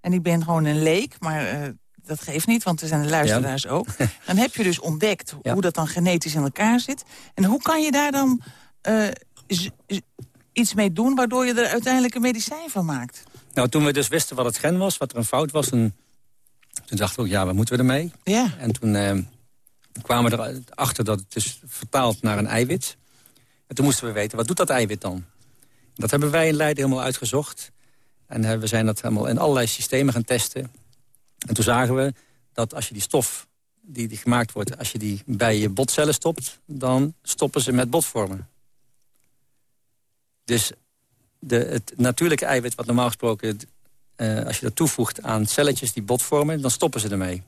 en ik ben gewoon een leek, maar uh, dat geeft niet... want er zijn de luisteraars ook. Dan heb je dus ontdekt hoe dat dan genetisch in elkaar zit. En hoe kan je daar dan uh, iets mee doen... waardoor je er uiteindelijk een medicijn van maakt? Nou, toen we dus wisten wat het gen was, wat er een fout was... toen, toen dachten we ook, ja, wat moeten we ermee? Ja. En toen eh, kwamen we erachter dat het is vertaald naar een eiwit. En toen moesten we weten, wat doet dat eiwit dan? Dat hebben wij in Leiden helemaal uitgezocht. En uh, we zijn dat helemaal in allerlei systemen gaan testen. En toen zagen we dat als je die stof die, die gemaakt wordt... als je die bij je botcellen stopt, dan stoppen ze met botvormen. Dus de, het natuurlijke eiwit wat normaal gesproken... Uh, als je dat toevoegt aan celletjes die bot vormen, dan stoppen ze ermee.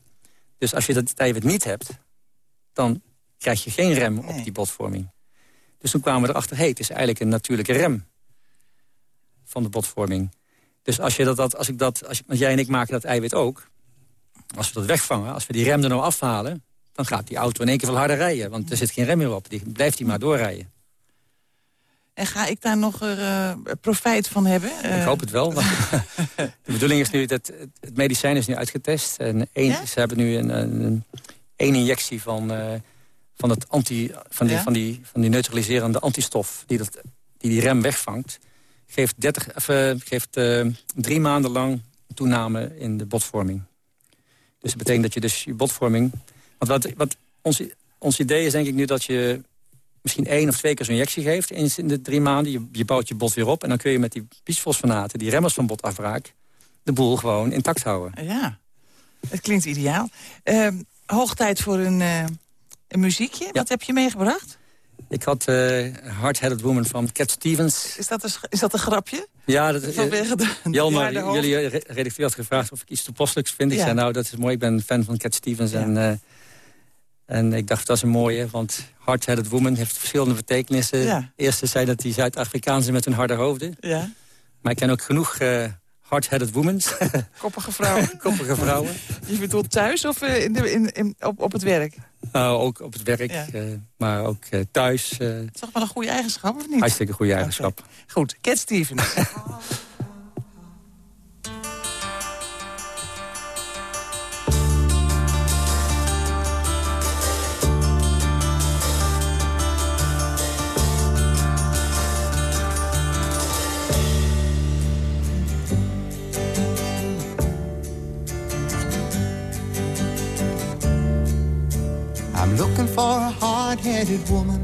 Dus als je dat eiwit niet hebt, dan krijg je geen rem op die botvorming. Dus toen kwamen we erachter, hey, het is eigenlijk een natuurlijke rem van de botvorming. Dus als, je dat, dat, als ik dat, als, jij en ik maken dat eiwit ook. Als we dat wegvangen, als we die rem er nou afhalen... dan gaat die auto in één keer veel harder rijden. Want er zit geen rem meer op. Die blijft hij maar doorrijden. En ga ik daar nog uh, profijt van hebben? Ik eh, hoop het wel. de bedoeling is nu, dat het medicijn is nu uitgetest. En één, ze hebben nu een, een, een injectie van, uh, van, het anti, van, die, van, die, van die neutraliserende antistof... die dat, die, die rem wegvangt. Geeft, 30, of, geeft drie maanden lang toename in de botvorming. Dus dat betekent dat je dus je botvorming... Want wat, wat ons, ons idee is denk ik nu dat je misschien één of twee keer zo'n injectie geeft in de drie maanden. Je, je, bouwt je bot weer op en dan kun je met die bisfosfonaten, die remmers van botafbraak, de boel gewoon intact houden. Ja, het klinkt ideaal. Uh, hoog tijd voor een, uh, een muziekje. Wat heb je meegebracht? Ik had uh, Hard-Headed Woman van Cat Stevens. Is dat een, is dat een grapje? Ja, dat is... Vanwege de, Jalmar, jullie redacteur had gevraagd of ik iets toepasselijks vind. Ik zei, nou, dat is mooi. Ik ben fan van Cat Stevens. En en ik dacht, dat is een mooie, want hard-headed woman heeft verschillende betekenissen. Ja. Eerste zei dat die Zuid-Afrikaanse met hun harde hoofden. Ja. Maar ik ken ook genoeg uh, hard-headed women. Koppige vrouwen. Koppige vrouwen. Je bedoelt thuis of uh, in de, in, in, op, op het werk? Nou, ook op het werk, ja. uh, maar ook thuis. Het is toch wel een goede eigenschap, of niet? Hartstikke goede eigenschap. Okay. Goed, Cat Stevens. hard-headed woman.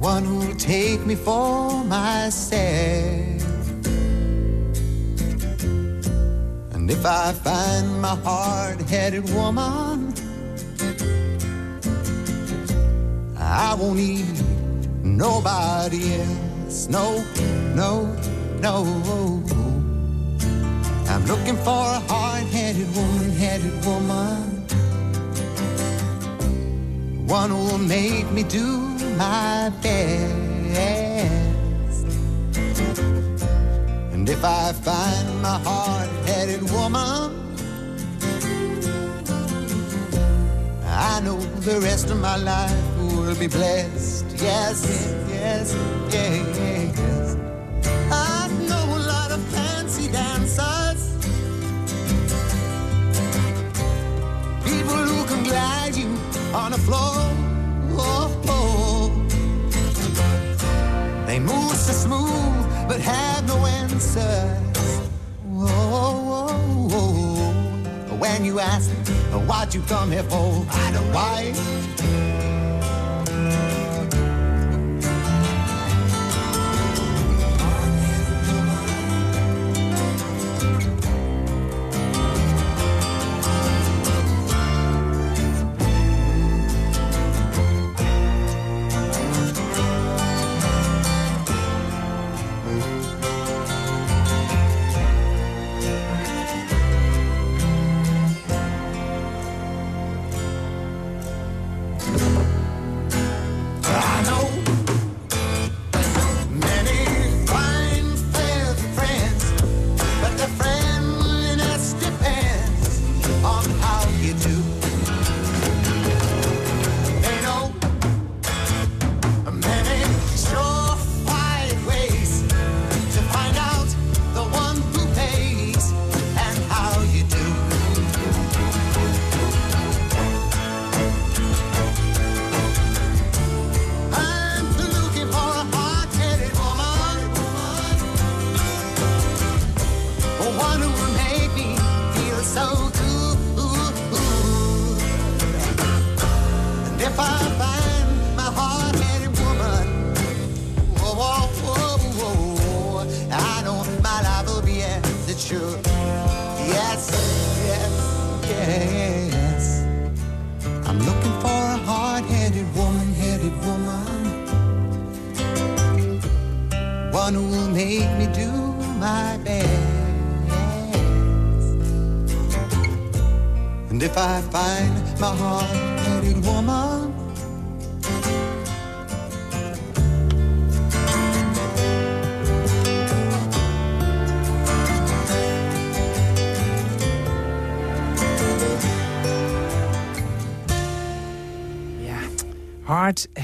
One who'll take me for myself. And if I find my hard-headed woman, I won't need nobody else. No, no, no. I'm looking for a hard-headed woman, headed woman. One who'll make me do my best. And if I find my hard-headed woman, I know the rest of my life will be blessed. Yes, yes, yes. On the floor. Oh, oh. They move so smooth, but have no answers. Oh, oh, oh. When you ask what you come here for, I don't why.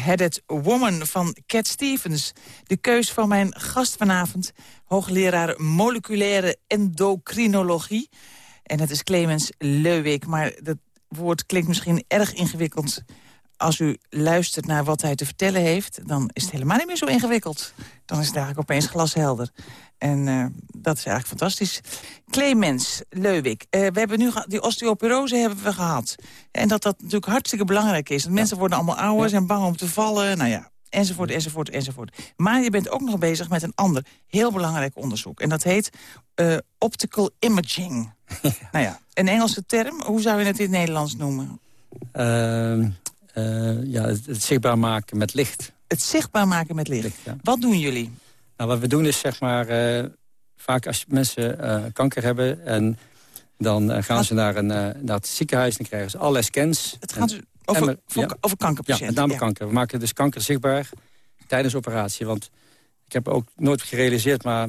Hard-Headed Woman van Cat Stevens. De keus van mijn gast vanavond, hoogleraar moleculaire endocrinologie. En het is Clemens Leuwik, maar dat woord klinkt misschien erg ingewikkeld als u luistert naar wat hij te vertellen heeft... dan is het helemaal niet meer zo ingewikkeld. Dan is het eigenlijk opeens glashelder. En uh, dat is eigenlijk fantastisch. Clemens Leuwik, uh, we hebben nu die osteoporose hebben we gehad. En dat dat natuurlijk hartstikke belangrijk is. Mensen worden allemaal ouder, zijn bang om te vallen. Nou ja, enzovoort, enzovoort, enzovoort. Maar je bent ook nog bezig met een ander heel belangrijk onderzoek. En dat heet uh, optical imaging. nou ja, een Engelse term. Hoe zou je het in het Nederlands noemen? Ehm, ja, het, het, zichtbaar maken met licht. Het zichtbaar maken met licht. licht ja. Wat doen jullie? Nou, wat we doen is zeg maar... Uh, vaak als mensen uh, kanker hebben... en dan gaan ze naar, een, naar het ziekenhuis en krijgen ze allerlei scans. Het gaat over, en, voor, ja, over kankerpatiënten? Ja, met name kanker. We maken dus kanker zichtbaar tijdens operatie. Want ik heb ook nooit gerealiseerd, maar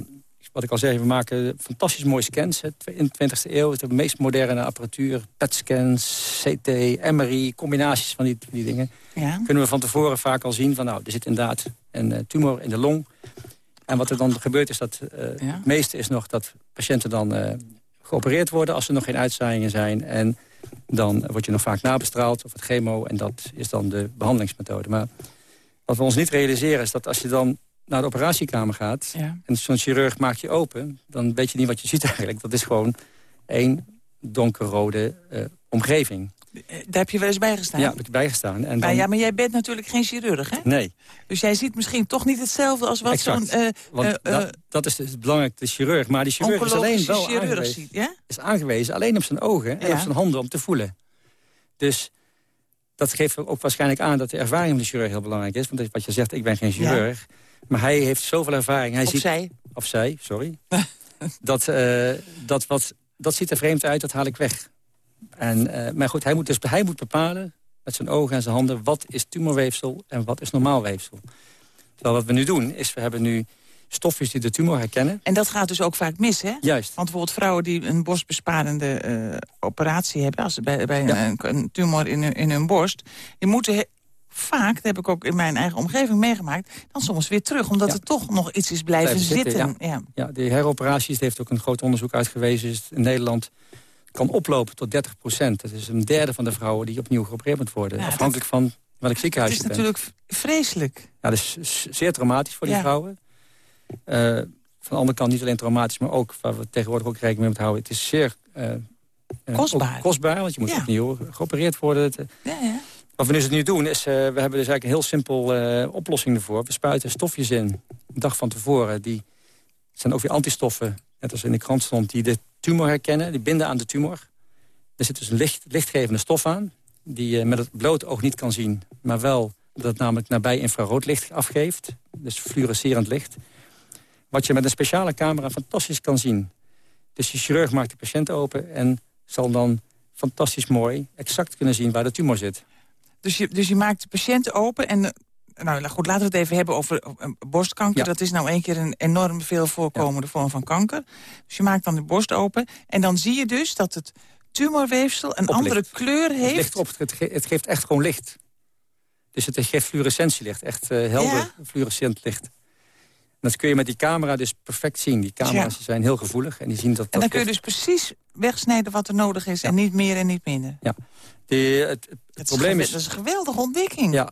wat ik al zei... we maken fantastisch mooie scans in de 20e eeuw. De meest moderne apparatuur, PET-scans, CT, MRI... combinaties van die, die dingen. Ja. Kunnen we van tevoren vaak al zien van... nou, er zit inderdaad een tumor in de long... En wat er dan gebeurt is dat uh, het meeste is nog dat patiënten dan uh, geopereerd worden... als er nog geen uitzaaiingen zijn. En dan word je nog vaak nabestraald of het chemo. En dat is dan de behandelingsmethode. Maar wat we ons niet realiseren is dat als je dan naar de operatiekamer gaat... en zo'n chirurg maakt je open, dan weet je niet wat je ziet eigenlijk. Dat is gewoon één donkerrode uh, omgeving. Daar heb je wel eens bij gestaan? Ja, heb ik bijgestaan. En dan... ja, maar jij bent natuurlijk geen chirurg, hè? Nee. Dus jij ziet misschien toch niet hetzelfde als wat zo'n... Uh, dat, dat, is dus belangrijk, de chirurg. Maar die chirurg is alleen wel chirurg aangewezen, ziet, ja? is aangewezen alleen op zijn ogen en op zijn handen om te voelen. Dus dat geeft ook waarschijnlijk aan dat de ervaring van de chirurg heel belangrijk is. Want wat je zegt, ik ben geen chirurg. Maar hij heeft zoveel ervaring. Hij of ziet, zij. Of zij, sorry. dat, uh, dat, wat, dat ziet er vreemd uit, dat haal ik weg. En, uh, maar goed, hij moet, dus, hij moet bepalen met zijn ogen en zijn handen... wat is tumorweefsel en wat is normaal weefsel. Terwijl wat we nu doen, is we hebben nu stofjes die de tumor herkennen. En dat gaat dus ook vaak mis, hè? Juist. Want bijvoorbeeld vrouwen die een borstbesparende uh, operatie hebben... Als ze bij, bij een, een, tumor in hun, in hun borst... die moeten vaak, dat heb ik ook in mijn eigen omgeving meegemaakt... dan soms weer terug, omdat er toch nog iets is blijven, zitten. ja. Ja. ja, de heroperaties, heeft ook een groot onderzoek uitgewezen... is in Nederland kan oplopen tot 30 procent. Dat is een derde van de vrouwen die opnieuw geopereerd moet worden. afhankelijk van welk ziekenhuis je bent. Het is natuurlijk vreselijk. Ja, dat is zeer traumatisch voor die vrouwen. Uh, van de andere kant niet alleen traumatisch, maar ook... waar we tegenwoordig ook rekening mee moeten houden... het is zeer... Uh, kostbaar. kostbaar, want je moet opnieuw geopereerd worden. Ja, ja. Wat we dus nu doen, is we hebben dus eigenlijk een heel simpel oplossing ervoor. We spuiten stofjes in, een dag van tevoren. Die zijn ook weer antistoffen, net als in de krant stond... die de tumor herkennen, die binden aan de tumor. Er zit dus een licht, lichtgevende stof aan... die je met het blote oog niet kan zien, maar wel dat het namelijk nabij infraroodlicht afgeeft. Dus fluorescerend licht. Wat je met een speciale camera fantastisch kan zien. Dus de chirurg maakt de patiënt open en zal dan fantastisch mooi... exact kunnen zien waar de tumor zit. Dus je, dus je maakt de patiënt open en nou goed, laten we het even hebben over borstkanker. Dat is nou één keer een enorm veel voorkomende vorm van kanker. Dus je maakt dan de borst open en dan zie je dus dat het tumorweefsel een andere kleur heeft. Het, licht op, het, het, geeft echt gewoon licht. Dus het geeft fluorescentielicht, echt uh, helder ja? fluorescent licht. Dat kun je met die camera dus perfect zien. Die camera's zijn heel gevoelig. En, die zien dat, en dan kun je dus precies wegsnijden wat er nodig is. En niet meer en niet minder. Ja. Die, het, het, probleem is, dat is een geweldige ontdekking. Ja,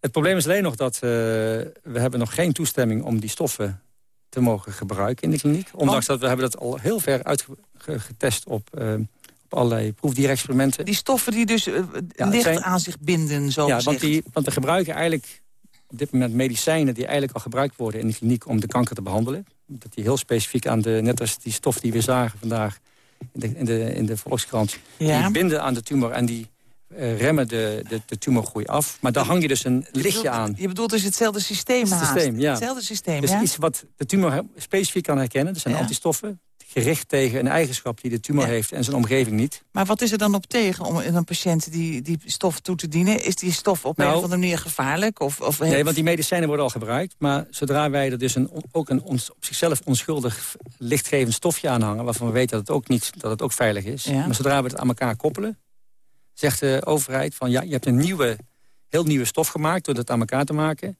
het probleem is alleen nog dat uh, we hebben nog geen toestemming om die stoffen te mogen gebruiken in de kliniek. Ondanks dat we hebben dat al heel ver uitgetest op, uh, op allerlei proefdierexperimenten. Die stoffen die dus uh, licht aan zich binden, zo Ja, want, die, want we gebruiken eigenlijk op dit moment medicijnen... die eigenlijk al gebruikt worden in de kliniek om de kanker te behandelen. Dat die heel specifiek aan de, net als die stof die we zagen vandaag in de, in de, in de Volkskrant... die binden aan de tumor en die uh, remmen de, de, de, tumorgroei af. Maar daar hang je dus een lichtje aan. Je bedoelt dus hetzelfde systeem het systeem, ja. Hetzelfde systeem, Dus ja? iets wat de tumor specifiek kan herkennen. Dat zijn antistoffen gericht tegen een eigenschap die de tumor heeft en zijn omgeving niet. Maar wat is er dan op tegen om een patiënt die, die stof toe te dienen? Is die stof op een nou- of andere manier gevaarlijk? Of, of nee, want die medicijnen worden al gebruikt. Maar zodra wij er dus een, ook een op zichzelf onschuldig lichtgevend stofje aanhangen... waarvan we weten dat het ook, niet, dat het ook veilig is... maar zodra we het aan elkaar koppelen zegt de overheid van ja, je hebt een nieuwe, heel nieuwe stof gemaakt door dat aan elkaar te maken.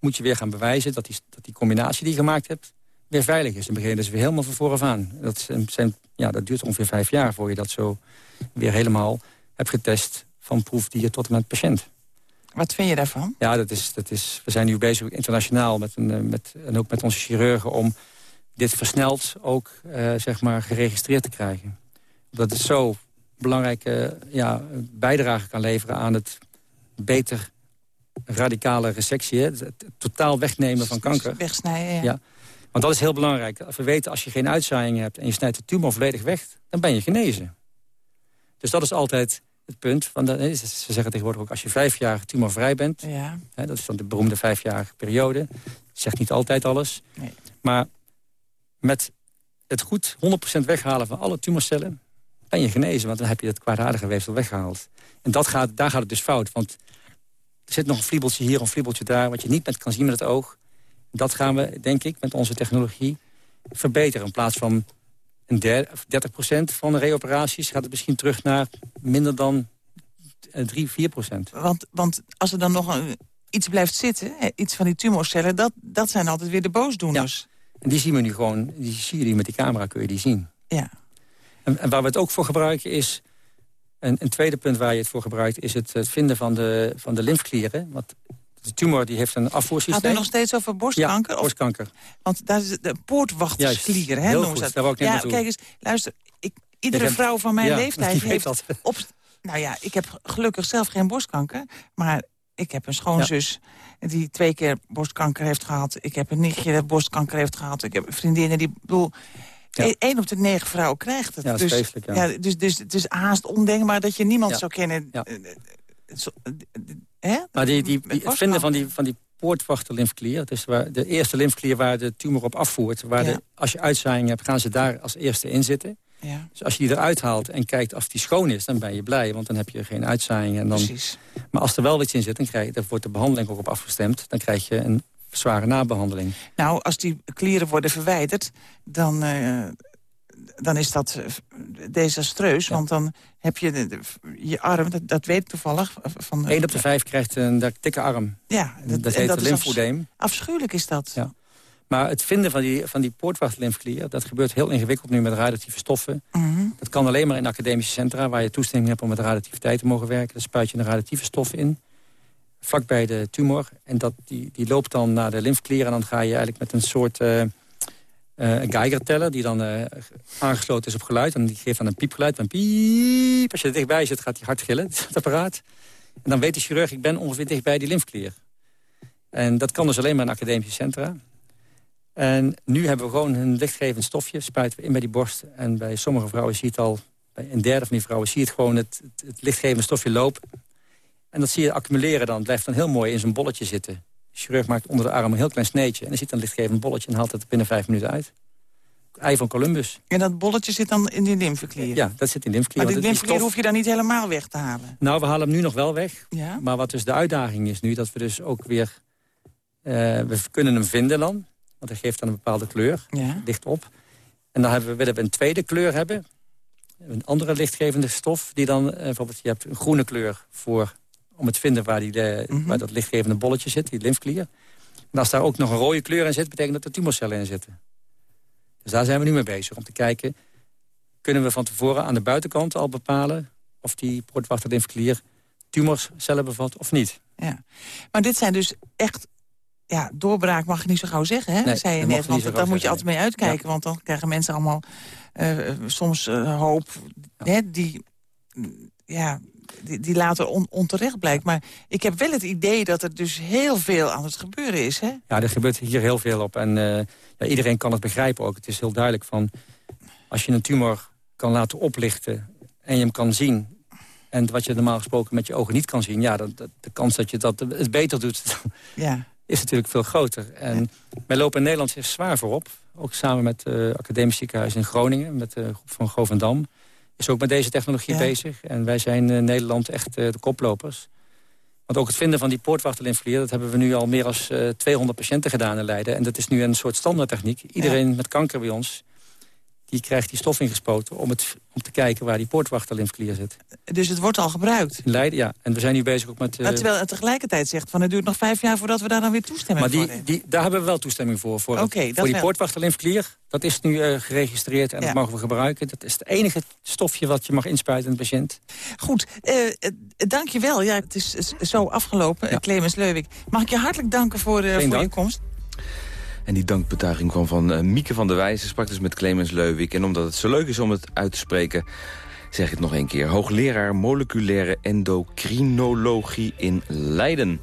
Moet je weer gaan bewijzen dat die, dat die combinatie die je gemaakt hebt weer veilig is. Dan begin je dus weer helemaal van vooraf aan. Dat, zijn, ja, dat duurt ongeveer vijf jaar voor je dat zo weer helemaal hebt getest van proefdier tot en met patiënt. Wat vind je daarvan? Ja, dat is, dat is, we zijn nu bezig internationaal met een, eh, met, en ook met onze chirurgen... om dit versneld ook uh, zeg maar geregistreerd te krijgen. Dat is zo belangrijke ja, bijdrage kan leveren aan het beter radicale resectie. Het, totaal wegnemen van kanker. Wegsnijden, ja. ja. Want dat is heel belangrijk. We weten, als je geen uitzaaiing hebt en je snijdt de tumor volledig weg... dan ben je genezen. Dus dat is altijd het punt. Van de, ze zeggen tegenwoordig ook, als je vijf jaar tumorvrij bent... Ja. Hè, dat is dan de beroemde vijfjarige periode. Dat zegt niet altijd alles. Nee. Maar met het goed 100% weghalen van alle tumorcellen ben je genezen. Want dan heb je het kwaadaardige weefsel weggehaald. En dat gaat, daar gaat het dus fout. Want er zit nog een vliebeltje hier, een vliebeltje daar... wat je niet met kan zien met het oog. Dat gaan we, denk ik, met onze technologie verbeteren. In plaats van een 30% van de reoperaties... gaat het misschien terug naar minder dan 3, eh, 4%. Want, want als er dan nog een, iets blijft zitten, iets van die tumorcellen... dat, dat zijn altijd weer de boosdoeners. En die zien we nu gewoon, die zie je die met die camera, kun je die zien. Ja. En, waar we het ook voor gebruiken is... Een, een, tweede punt waar je het voor gebruikt... is het, vinden van de, van de lymfklieren. Want de tumor die heeft een afvoersysteem. Gaat u nog steeds over borstkanker? Ja, borstkanker. Want daar is de poortwachtersklier, hè, noemen ze dat. ja, kijk eens, luister, ik, iedere vrouw van mijn leeftijd heeft op, Nou ja, ik heb gelukkig zelf geen borstkanker. Maar ik heb een schoonzus die twee keer borstkanker heeft gehad. Ik heb een nichtje dat borstkanker heeft gehad. Ik heb vriendinnen die... bedoel, ja. Eén op de negen vrouwen krijgt het. Ja, dus, feestelijk, ja. dus, dus het is haast ondenkbaar dat je niemand zou kennen. Hè? Maar die, die, die, het vinden van die, van die poortwachter-lymfeklier... dus waar de eerste lymfeklier waar de tumor op afvoert... Waar Ja. de, als je uitzaaiing hebt, gaan ze daar als eerste in zitten. Ja, Dus als je die eruit haalt en kijkt of die schoon is... dan ben je blij, want dan heb je geen uitzaaiing. En dan, precies. maar als er wel iets in zit, dan, krijg je, dan wordt de behandeling ook op afgestemd. Dan krijg je een zware nabehandeling. Nou, als die klieren worden verwijderd, dan, eh, dan is dat eh, desastreus. Want dan heb je de- de- je arm, dat, dat weet ik toevallig. eh, Van, 1 op de 5 krijgt een dikke arm. Ja, Dat, heet dat afs- lymfoedeem. afschuwelijk is dat. Ja. Maar het vinden van die, van die poortwachtlymfeklier... dat gebeurt heel ingewikkeld nu met radioactieve stoffen. Mhm. Dat kan alleen maar in academische centra... waar je toestemming hebt om met radioactiviteit te mogen werken. Dan spuit je een radioactieve stof in, vlakbij de tumor. En dat, die, die loopt dan naar de lymfeklier... en dan ga je eigenlijk met een soort uh, Geiger-teller... die dan uh, aangesloten is op geluid. En die geeft dan een piepgeluid. Van piep. Als je er dichtbij zit, gaat hij hard gillen, het apparaat. En dan weet de chirurg, ik ben ongeveer dichtbij die lymfeklier. En dat kan dus alleen maar in academische centra. En nu hebben we gewoon een lichtgevend stofje, spuiten we in bij die borst. En bij sommige vrouwen zie je het al, bij een derde van die vrouwen... zie je het gewoon het, het, het lichtgevende stofje lopen. En dat zie je accumuleren dan. Het blijft dan heel mooi in zo'n bolletje zitten. De chirurg maakt onder de arm een heel klein sneetje... en dan ziet dan een lichtgevend bolletje en haalt het binnen vijf minuten uit. Ei van Columbus. En dat bolletje zit dan in die lymfeklier? Ja, dat zit in de lymfeklier. Maar die lymfeklier hoef je dan niet helemaal weg te halen? Nou, we halen hem nu nog wel weg. Ja? Maar wat dus de uitdaging is nu, dat we dus ook weer... eh, we kunnen hem vinden dan, want hij geeft dan een bepaalde kleur, Ja. licht op. En dan hebben we, willen we een tweede kleur hebben, een andere lichtgevende stof... die dan, eh, bijvoorbeeld, je hebt een groene kleur voor, om het te vinden waar, die, de, Mhm. waar dat lichtgevende bolletje zit, die lymfeklier. En als daar ook nog een rode kleur in zit, betekent dat er tumorcellen in zitten. Dus daar zijn we nu mee bezig, om te kijken... kunnen we van tevoren aan de buitenkant al bepalen... of die poortwachter lymfeklier tumorcellen bevat of niet. Ja. Maar dit zijn dus echt... Ja, doorbraak mag je niet zo gauw zeggen, hè? Nee, zei je net. Want daar moet je altijd mee uitkijken. Want dan krijgen mensen allemaal eh, soms eh, hoop... Hè, die, ja, die, die later on, onterecht blijkt. Maar ik heb wel het idee dat er dus heel veel aan het gebeuren is, hè? Ja, er gebeurt hier heel veel op. En eh, ja, iedereen kan het begrijpen ook. Het is heel duidelijk van... als je een tumor kan laten oplichten en je hem kan zien... en wat je normaal gesproken met je ogen niet kan zien... ja, dat, dat- de kans dat je dat het beter doet... Ja. is natuurlijk veel groter. En wij lopen in Nederland zich zwaar voorop. Ook samen met het Academisch Ziekenhuis in Groningen... met de groep van Govendam. Is ook met deze technologie Ja. bezig. En wij zijn in Nederland echt eh, de koplopers. Want ook het vinden van die poortwachterlymfeklier... dat hebben we nu al meer dan 200 patiënten gedaan in Leiden. En dat is nu een soort standaardtechniek. Iedereen met kanker bij ons... die krijgt die stof ingespoten om, het, om te kijken waar die poortwachterlymfeklier zit. Dus het wordt al gebruikt. In Leiden, ja. En we zijn nu bezig ook met... eh, Maar terwijl het tegelijkertijd zegt van het duurt nog vijf jaar voordat we daar dan weer toestemming maar voor die, hebben. die, daar hebben we wel toestemming voor. Voor, het- Oké, dat voor die poortwachterlymfeklier. Dat is nu eh, geregistreerd en Ja. dat mogen we gebruiken. Dat is het enige stofje wat je mag inspuiten in de patiënt. Goed, eh, eh, dank je wel. Ja, het is zo afgelopen. Ja. Clemens Leuwik. Mag ik je hartelijk danken voor, voor je komst? En die dankbetuiging kwam van eh, Mieke van der Wijs. Ze sprak dus met Clemens Leuwik. En omdat het zo leuk is om het uit te spreken... zeg ik het nog een keer. Hoogleraar moleculaire endocrinologie in Leiden.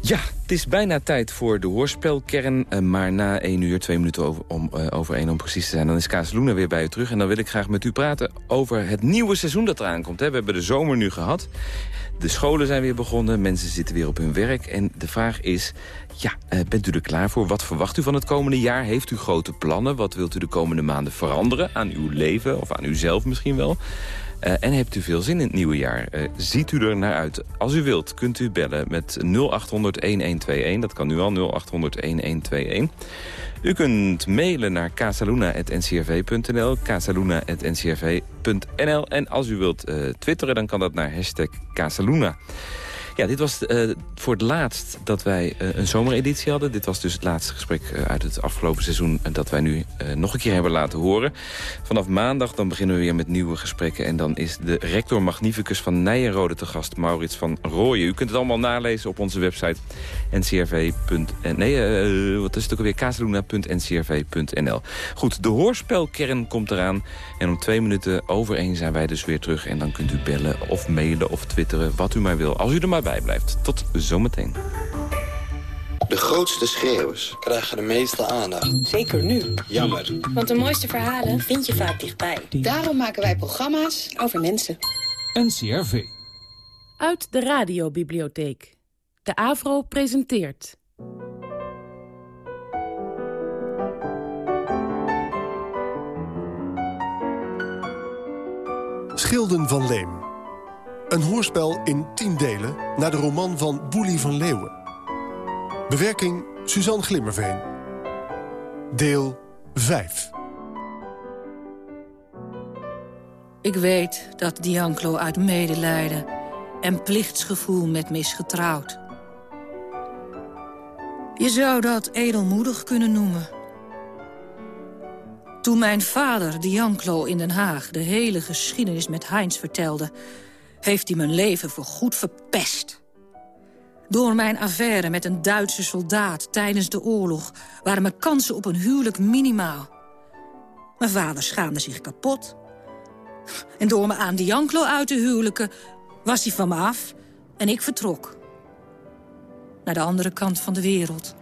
Ja, het is bijna tijd voor de hoorspelkern. eh, Maar na één uur, twee minuten over, om, eh, over één om precies te zijn... dan is Kazeluna weer bij u terug. En dan wil ik graag met u praten over het nieuwe seizoen dat eraan komt. Hè. We hebben de zomer nu gehad. De scholen zijn weer begonnen. Mensen zitten weer op hun werk. En de vraag is, ja, eh, bent u er klaar voor? Wat verwacht u van het komende jaar? Heeft u grote plannen? Wat wilt u de komende maanden veranderen aan uw leven? Of aan uzelf misschien wel? Eh, en hebt u veel zin in het nieuwe jaar? Eh, ziet u er naar uit? Als u wilt, kunt u bellen met 0800-1121. Dat kan nu al, 0800-1121. U kunt mailen naar casaluna.ncrv.nl, casaluna.ncrv.nl. En als u wilt eh, twitteren, dan kan dat naar hashtag Casaluna. Ja, dit was uh, voor het laatst dat wij uh, een zomereditie hadden. Dit was dus het laatste gesprek uh, uit het afgelopen seizoen... dat wij nu nog een keer hebben laten horen. Vanaf maandag dan beginnen we weer met nieuwe gesprekken. En dan is de rector magnificus van Nijenrode te gast, Maurits van Rooyen. U kunt het allemaal nalezen op onze website ncrv. Nee, wat is het ook alweer? casaluna.ncrv.nl. Goed, de hoorspelkern komt eraan. En om twee minuten over één zijn wij dus weer terug. En dan kunt u bellen of mailen of twitteren, wat u maar wil. Als u er maar bij blijft. Tot zometeen. De grootste schreeuwers krijgen de meeste aandacht. Zeker nu. Jammer. Want de mooiste verhalen vind je vaak dichtbij. Daarom maken wij programma's over mensen. NCRV. Uit de radiobibliotheek. De AVRO presenteert... Schilden van Leem. Een hoorspel in tien delen naar de roman van Boelie van Leeuwen. Bewerking Suzanne Glimmerveen. Deel 5. Ik weet dat Dianclo uit medelijden en plichtsgevoel met me is getrouwd. Je zou dat edelmoedig kunnen noemen. Toen mijn vader, Dianclo, in Den Haag... de hele geschiedenis met Heinz vertelde... heeft hij mijn leven voorgoed verpest. Door mijn affaire met een Duitse soldaat tijdens de oorlog... waren mijn kansen op een huwelijk minimaal. Mijn vader schaamde zich kapot. En door me aan Dianclo uit te huwelijken... was hij van me af en ik vertrok. Naar de andere kant van de wereld...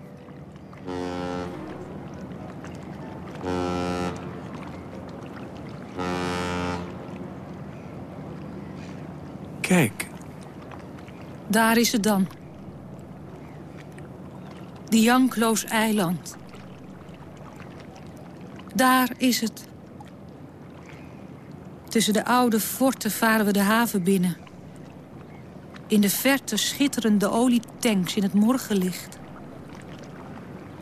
Kijk. Daar is het dan. Diankloos eiland. Daar is het. Tussen de oude forten varen we de haven binnen. In de verte schitteren de olietanks in het morgenlicht.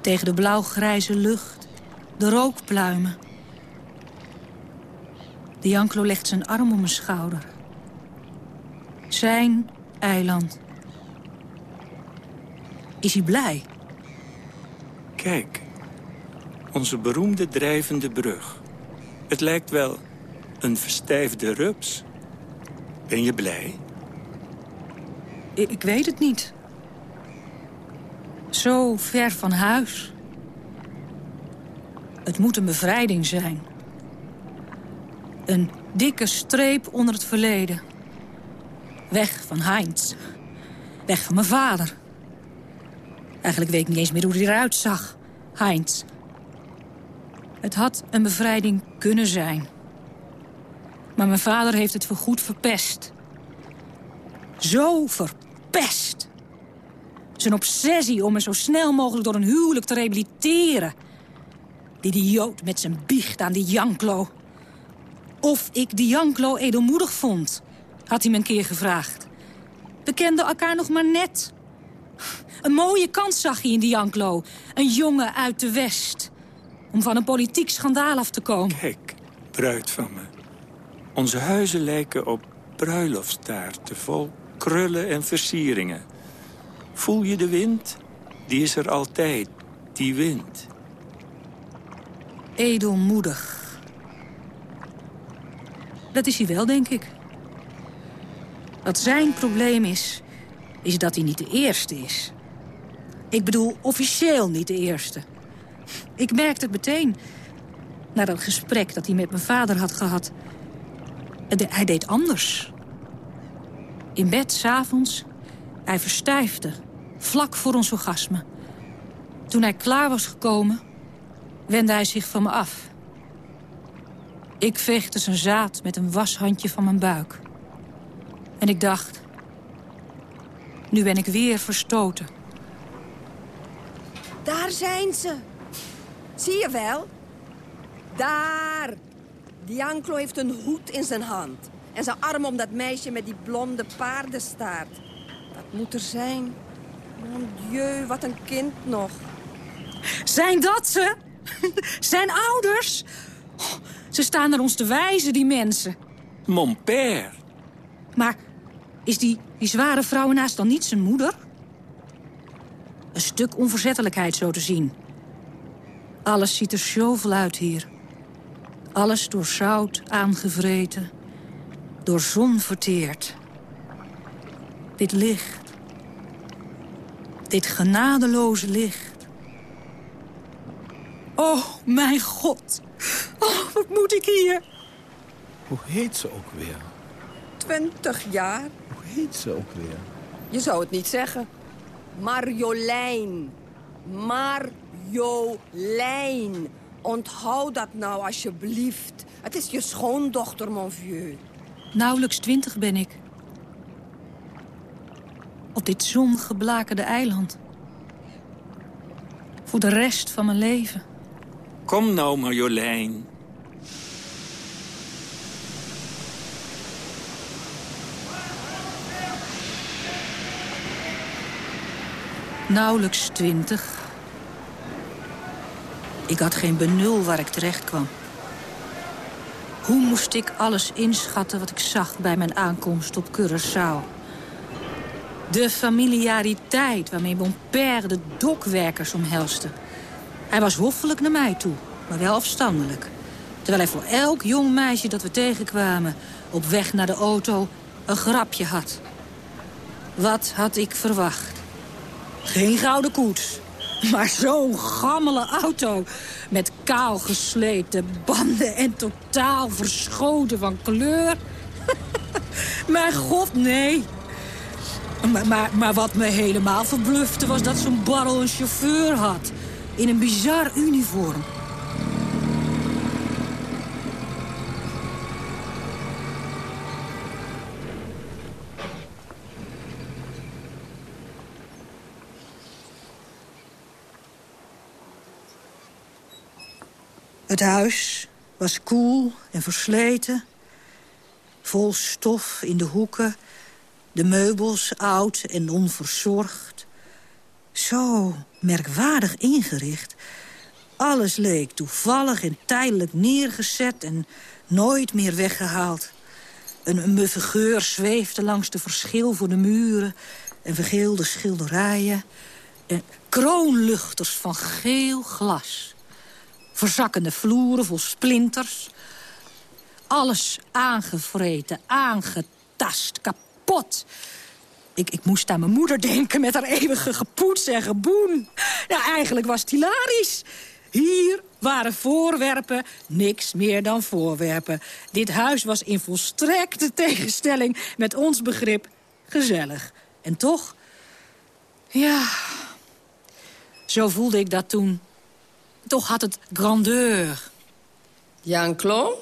Tegen de blauw-grijze lucht, de rookpluimen. Dianklo legt zijn arm om mijn schouder. Zijn eiland. Is hij blij? Kijk, onze beroemde drijvende brug. Het lijkt wel een verstijfde rups. Ben je blij? Ik, ik weet het niet. Zo ver van huis. Het moet een bevrijding zijn. Een dikke streep onder het verleden. Weg van Heinz. Weg van mijn vader. Eigenlijk weet ik niet eens meer hoe hij eruit zag. Heinz. Het had een bevrijding kunnen zijn. Maar mijn vader heeft het voorgoed verpest. Zo verpest. Zijn obsessie om me zo snel mogelijk door een huwelijk te rehabiliteren. Die die Jood met zijn biecht aan die Janklo. Of ik die Janklo edelmoedig vond had hij me een keer gevraagd. We kenden elkaar nog maar net. Een mooie kans zag hij in die Janklo. Een jongen uit de West. Om van een politiek schandaal af te komen. Kijk, bruid van me. Onze huizen lijken op bruiloftstaarten vol krullen en versieringen. Voel je de wind? Die is er altijd, die wind. Edelmoedig. Dat is hij wel, denk ik. Wat zijn probleem is, is dat hij niet de eerste is. Ik bedoel, officieel niet de eerste. Ik merkte het meteen. Na dat gesprek dat hij met mijn vader had gehad. Hij deed anders. In bed, s'avonds, hij verstijfde. Vlak voor ons orgasme. Toen hij klaar was gekomen, wendde hij zich van me af. Ik veegde zijn zaad met een washandje van mijn buik. En ik dacht, nu ben ik weer verstoten. Daar zijn ze. Zie je wel? Daar. Dianclo heeft een hoed in zijn hand. En zijn arm om dat meisje met die blonde paardenstaart. Dat moet er zijn. Mon dieu, wat een kind nog. Zijn dat ze? Zijn ouders? ze staan er ons te wijzen, die mensen. Mon père. Maar is die Die zware vrouwen naast dan niet zijn moeder? Een stuk onverzettelijkheid zo te zien. Alles ziet er zoveel uit hier. Alles door zout aangevreten. Door zon verteerd. Dit licht. Dit genadeloze licht. Oh, mijn god. Oh, wat moet ik hier? Hoe heet ze ook weer? Twintig jaar. Heet ze ook weer? Je zou het niet zeggen. Marjolein. Marjolein. Onthoud dat nou alsjeblieft. Het is je schoondochter, mon vieux. Nauwelijks twintig ben ik. Op dit zongeblakerde eiland. Voor de rest van mijn leven. Kom nou, Marjolein. Nauwelijks twintig. Ik had geen benul waar ik terecht kwam. Hoe moest ik alles inschatten wat ik zag bij mijn aankomst op Curaçao? De familiariteit waarmee mon père de dokwerkers omhelste. Hij was hoffelijk naar mij toe, maar wel afstandelijk. Terwijl hij voor elk jong meisje dat we tegenkwamen... op weg naar de auto een grapje had. Wat had ik verwacht? Geen gouden koets, maar zo'n gammele auto... met kaal geslepen banden en totaal verschoten van kleur. Mijn god, nee. Maar, maar, maar wat me helemaal verblufte was dat zo'n barrel een chauffeur had. In een bizar uniform. Huis was koel en versleten. Vol stof in de hoeken. De meubels oud en onverzorgd. Zo merkwaardig ingericht. Alles leek toevallig en tijdelijk neergezet en nooit meer weggehaald. Een, een muffe geur zweefde langs de verschil voor de muren... en vergeelde schilderijen. En kroonluchters van geel glas. Verzakkende vloeren vol splinters. Alles aangevreten, aangetast, kapot. Ik, ik moest aan mijn moeder denken met haar eeuwige gepoets en geboen. Ja, eigenlijk was het hilarisch. Hier waren voorwerpen niks meer dan voorwerpen. Dit huis was in volstrekte tegenstelling met ons begrip gezellig. En toch, ja, zo voelde ik dat toen. Toch had het grandeur. Jan-Claude,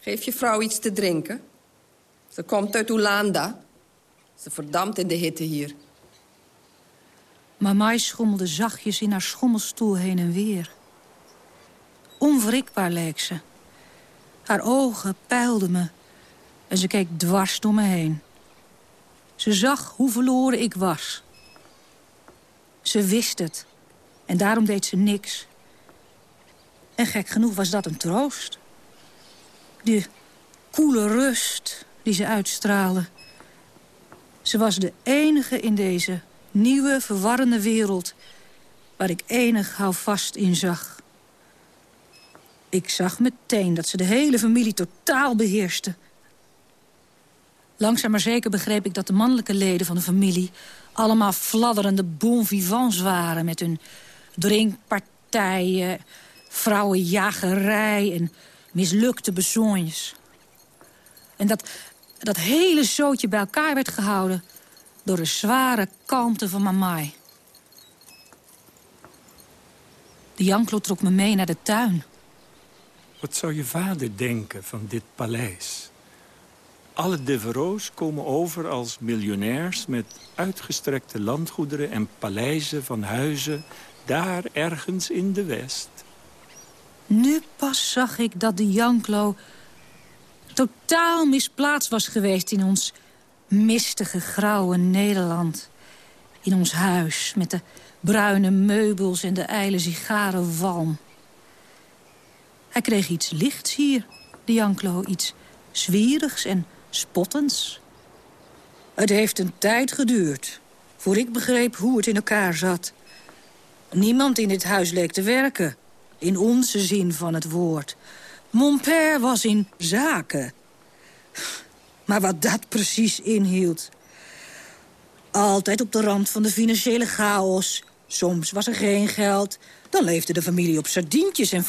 geef je vrouw iets te drinken. Ze komt uit Oelanda. Ze verdampt in de hitte hier. Mamai schommelde zachtjes in haar schommelstoel heen en weer. Onwrikbaar leek ze. Haar ogen peilden me en ze keek dwars door me heen. Ze zag hoe verloren ik was. Ze wist het en daarom deed ze niks. En gek genoeg was dat een troost. De koele rust die ze uitstraalde. Ze was de enige in deze nieuwe, verwarrende wereld... waar ik enig houvast in zag. Ik zag meteen dat ze de hele familie totaal beheerste. Langzaam maar zeker begreep ik dat de mannelijke leden van de familie... allemaal fladderende bon vivants waren... met hun drinkpartijen, vrouwenjagerij en mislukte bezonjes. En dat, dat hele zootje bij elkaar werd gehouden... door de zware kalmte van Mamai. De Janklo trok me mee naar de tuin. Wat zou je vader denken van dit paleis? Alle Devereaux komen over als miljonairs... met uitgestrekte landgoederen en paleizen van huizen... daar ergens in de West. Nu pas zag ik dat de Janklo totaal misplaatst was geweest in ons mistige, grauwe Nederland. In ons huis met de bruine meubels en de ijle sigarenwalm. Hij kreeg iets lichts hier, de Janklo. Iets zwierigs en spottends. Het heeft een tijd geduurd, voor ik begreep hoe het in elkaar zat. Niemand in dit huis leek te werken, in onze zin van het woord. Mon père was in zaken. Maar wat dat precies inhield... Altijd op de rand van de financiële chaos. Soms was er geen geld. Dan leefde de familie op sardientjes en.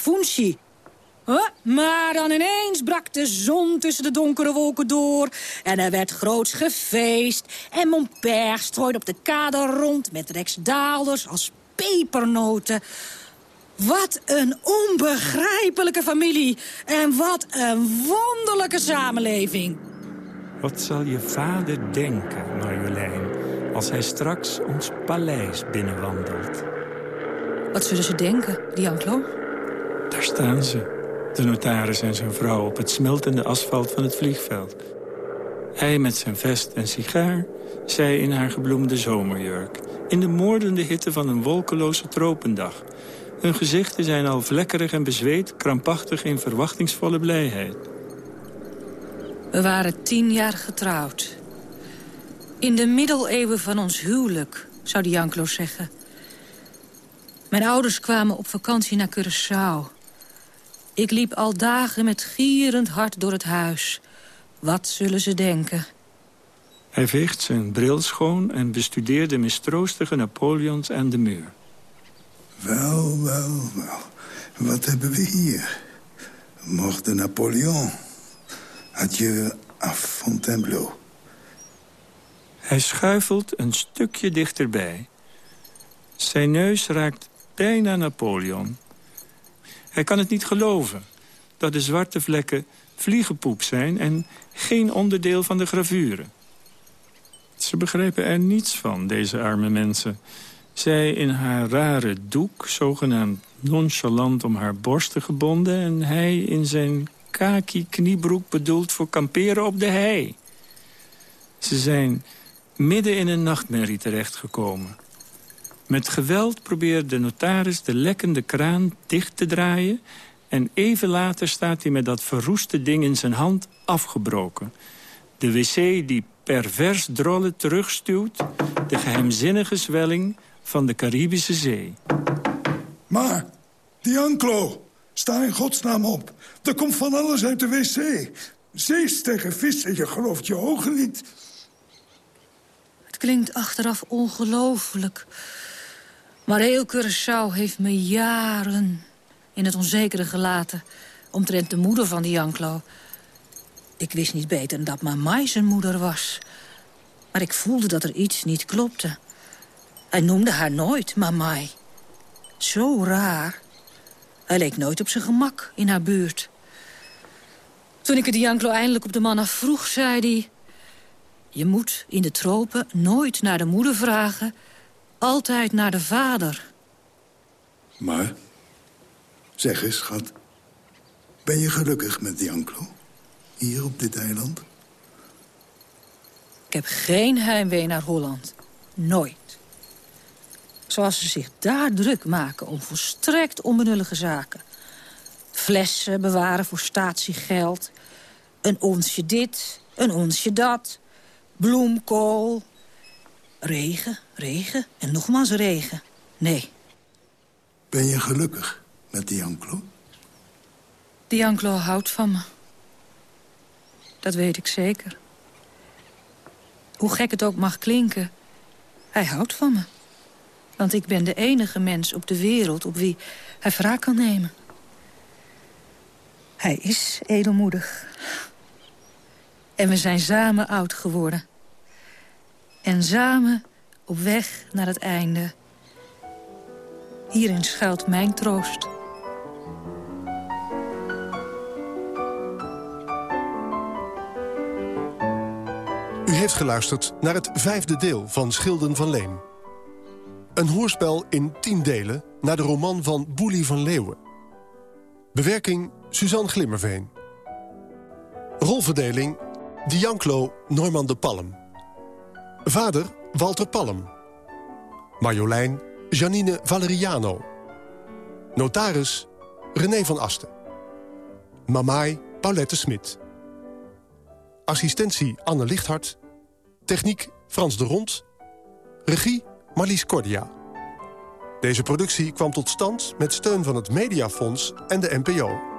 Huh? Maar dan ineens brak de zon tussen de donkere wolken door. En er werd groots gefeest. En mon père strooide op de kade rond met reksdaalders als pepernoten. Wat een onbegrijpelijke familie. En wat een wonderlijke samenleving. Wat zal je vader denken, Marjolein, als hij straks ons paleis binnenwandelt? Wat zullen ze denken, Dianclo? Daar staan ze, de notaris en zijn vrouw op het smeltende asfalt van het vliegveld. Hij met zijn vest en sigaar, zij in haar gebloemde zomerjurk. In de moordende hitte van een wolkeloze tropendag. Hun gezichten zijn al vlekkerig en bezweet, krampachtig in verwachtingsvolle blijheid. We waren tien jaar getrouwd. In de middeleeuwen van ons huwelijk, zou de Janklo zeggen. Mijn ouders kwamen op vakantie naar Curaçao. Ik liep al dagen met gierend hart door het huis. Wat zullen ze denken? Hij veegt zijn bril schoon en bestudeert de mistroostige Napoleons aan de muur. Wel, wel, wel. Wat hebben we hier? Mort de Napoleon. Adieu à Fontainebleau. Hij schuifelt een stukje dichterbij. Zijn neus raakt bijna Napoleon. Hij kan het niet geloven dat de zwarte vlekken vliegenpoep zijn... en geen onderdeel van de gravure. Ze begrijpen er niets van, deze arme mensen. Zij in haar rare doek, zogenaamd nonchalant om haar borsten gebonden... en hij in zijn kaki kniebroek bedoeld voor kamperen op de hei. Ze zijn midden in een nachtmerrie terechtgekomen. Met geweld probeert de notaris de lekkende kraan dicht te draaien... en even later staat hij met dat verroeste ding in zijn hand afgebroken. De wc die pervers drollen terugstuwt... de geheimzinnige zwelling van de Caribische Zee. Maar, die Anclo, sta in godsnaam op. Er komt van alles uit de wc. Zees tegen vissen, je gelooft je ogen niet. Het klinkt achteraf ongelooflijk. Maar heel Curaçao heeft me jaren in het onzekere gelaten... omtrent de moeder van die Janklo. Ik wist niet beter dan dat Mamai zijn moeder was. Maar ik voelde dat er iets niet klopte. Hij noemde haar nooit Mamai. Zo raar. Hij leek nooit op zijn gemak in haar buurt. Toen ik het Janklo eindelijk op de man afvroeg, zei hij... Je moet in de tropen nooit naar de moeder vragen... altijd naar de vader. Maar, zeg eens, schat... ben je gelukkig met Janklo? Hier op dit eiland? Ik heb geen heimwee naar Holland. Nooit. Zoals ze zich daar druk maken om volstrekt onbenullige zaken. Flessen bewaren voor statiegeld. Een onsje dit, een onsje dat. Bloemkool. Regen, regen en nogmaals regen. Nee. Ben je gelukkig met? Die Janklo houdt van me. Dat weet ik zeker. Hoe gek het ook mag klinken, hij houdt van me. Want ik ben de enige mens op de wereld op wie hij wraak kan nemen. Hij is edelmoedig. En we zijn samen oud geworden. En samen op weg naar het einde. Hierin schuilt mijn troost. U heeft geluisterd naar het vijfde deel van Schilden van Leem. Een hoorspel in tien delen naar de roman van Boelie van Leeuwen. Bewerking Suzanne Glimmerveen. Rolverdeling Dianclo Norman de Palm. Vader Walter Palm. Marjolein Janine Valeriano. Notaris René van Asten. Mamai Paulette Smit. Assistentie Anne Lichthart. Techniek Frans de Rond. Regie Marlies Cordia. Deze productie kwam tot stand met steun van het Mediafonds en de NPO.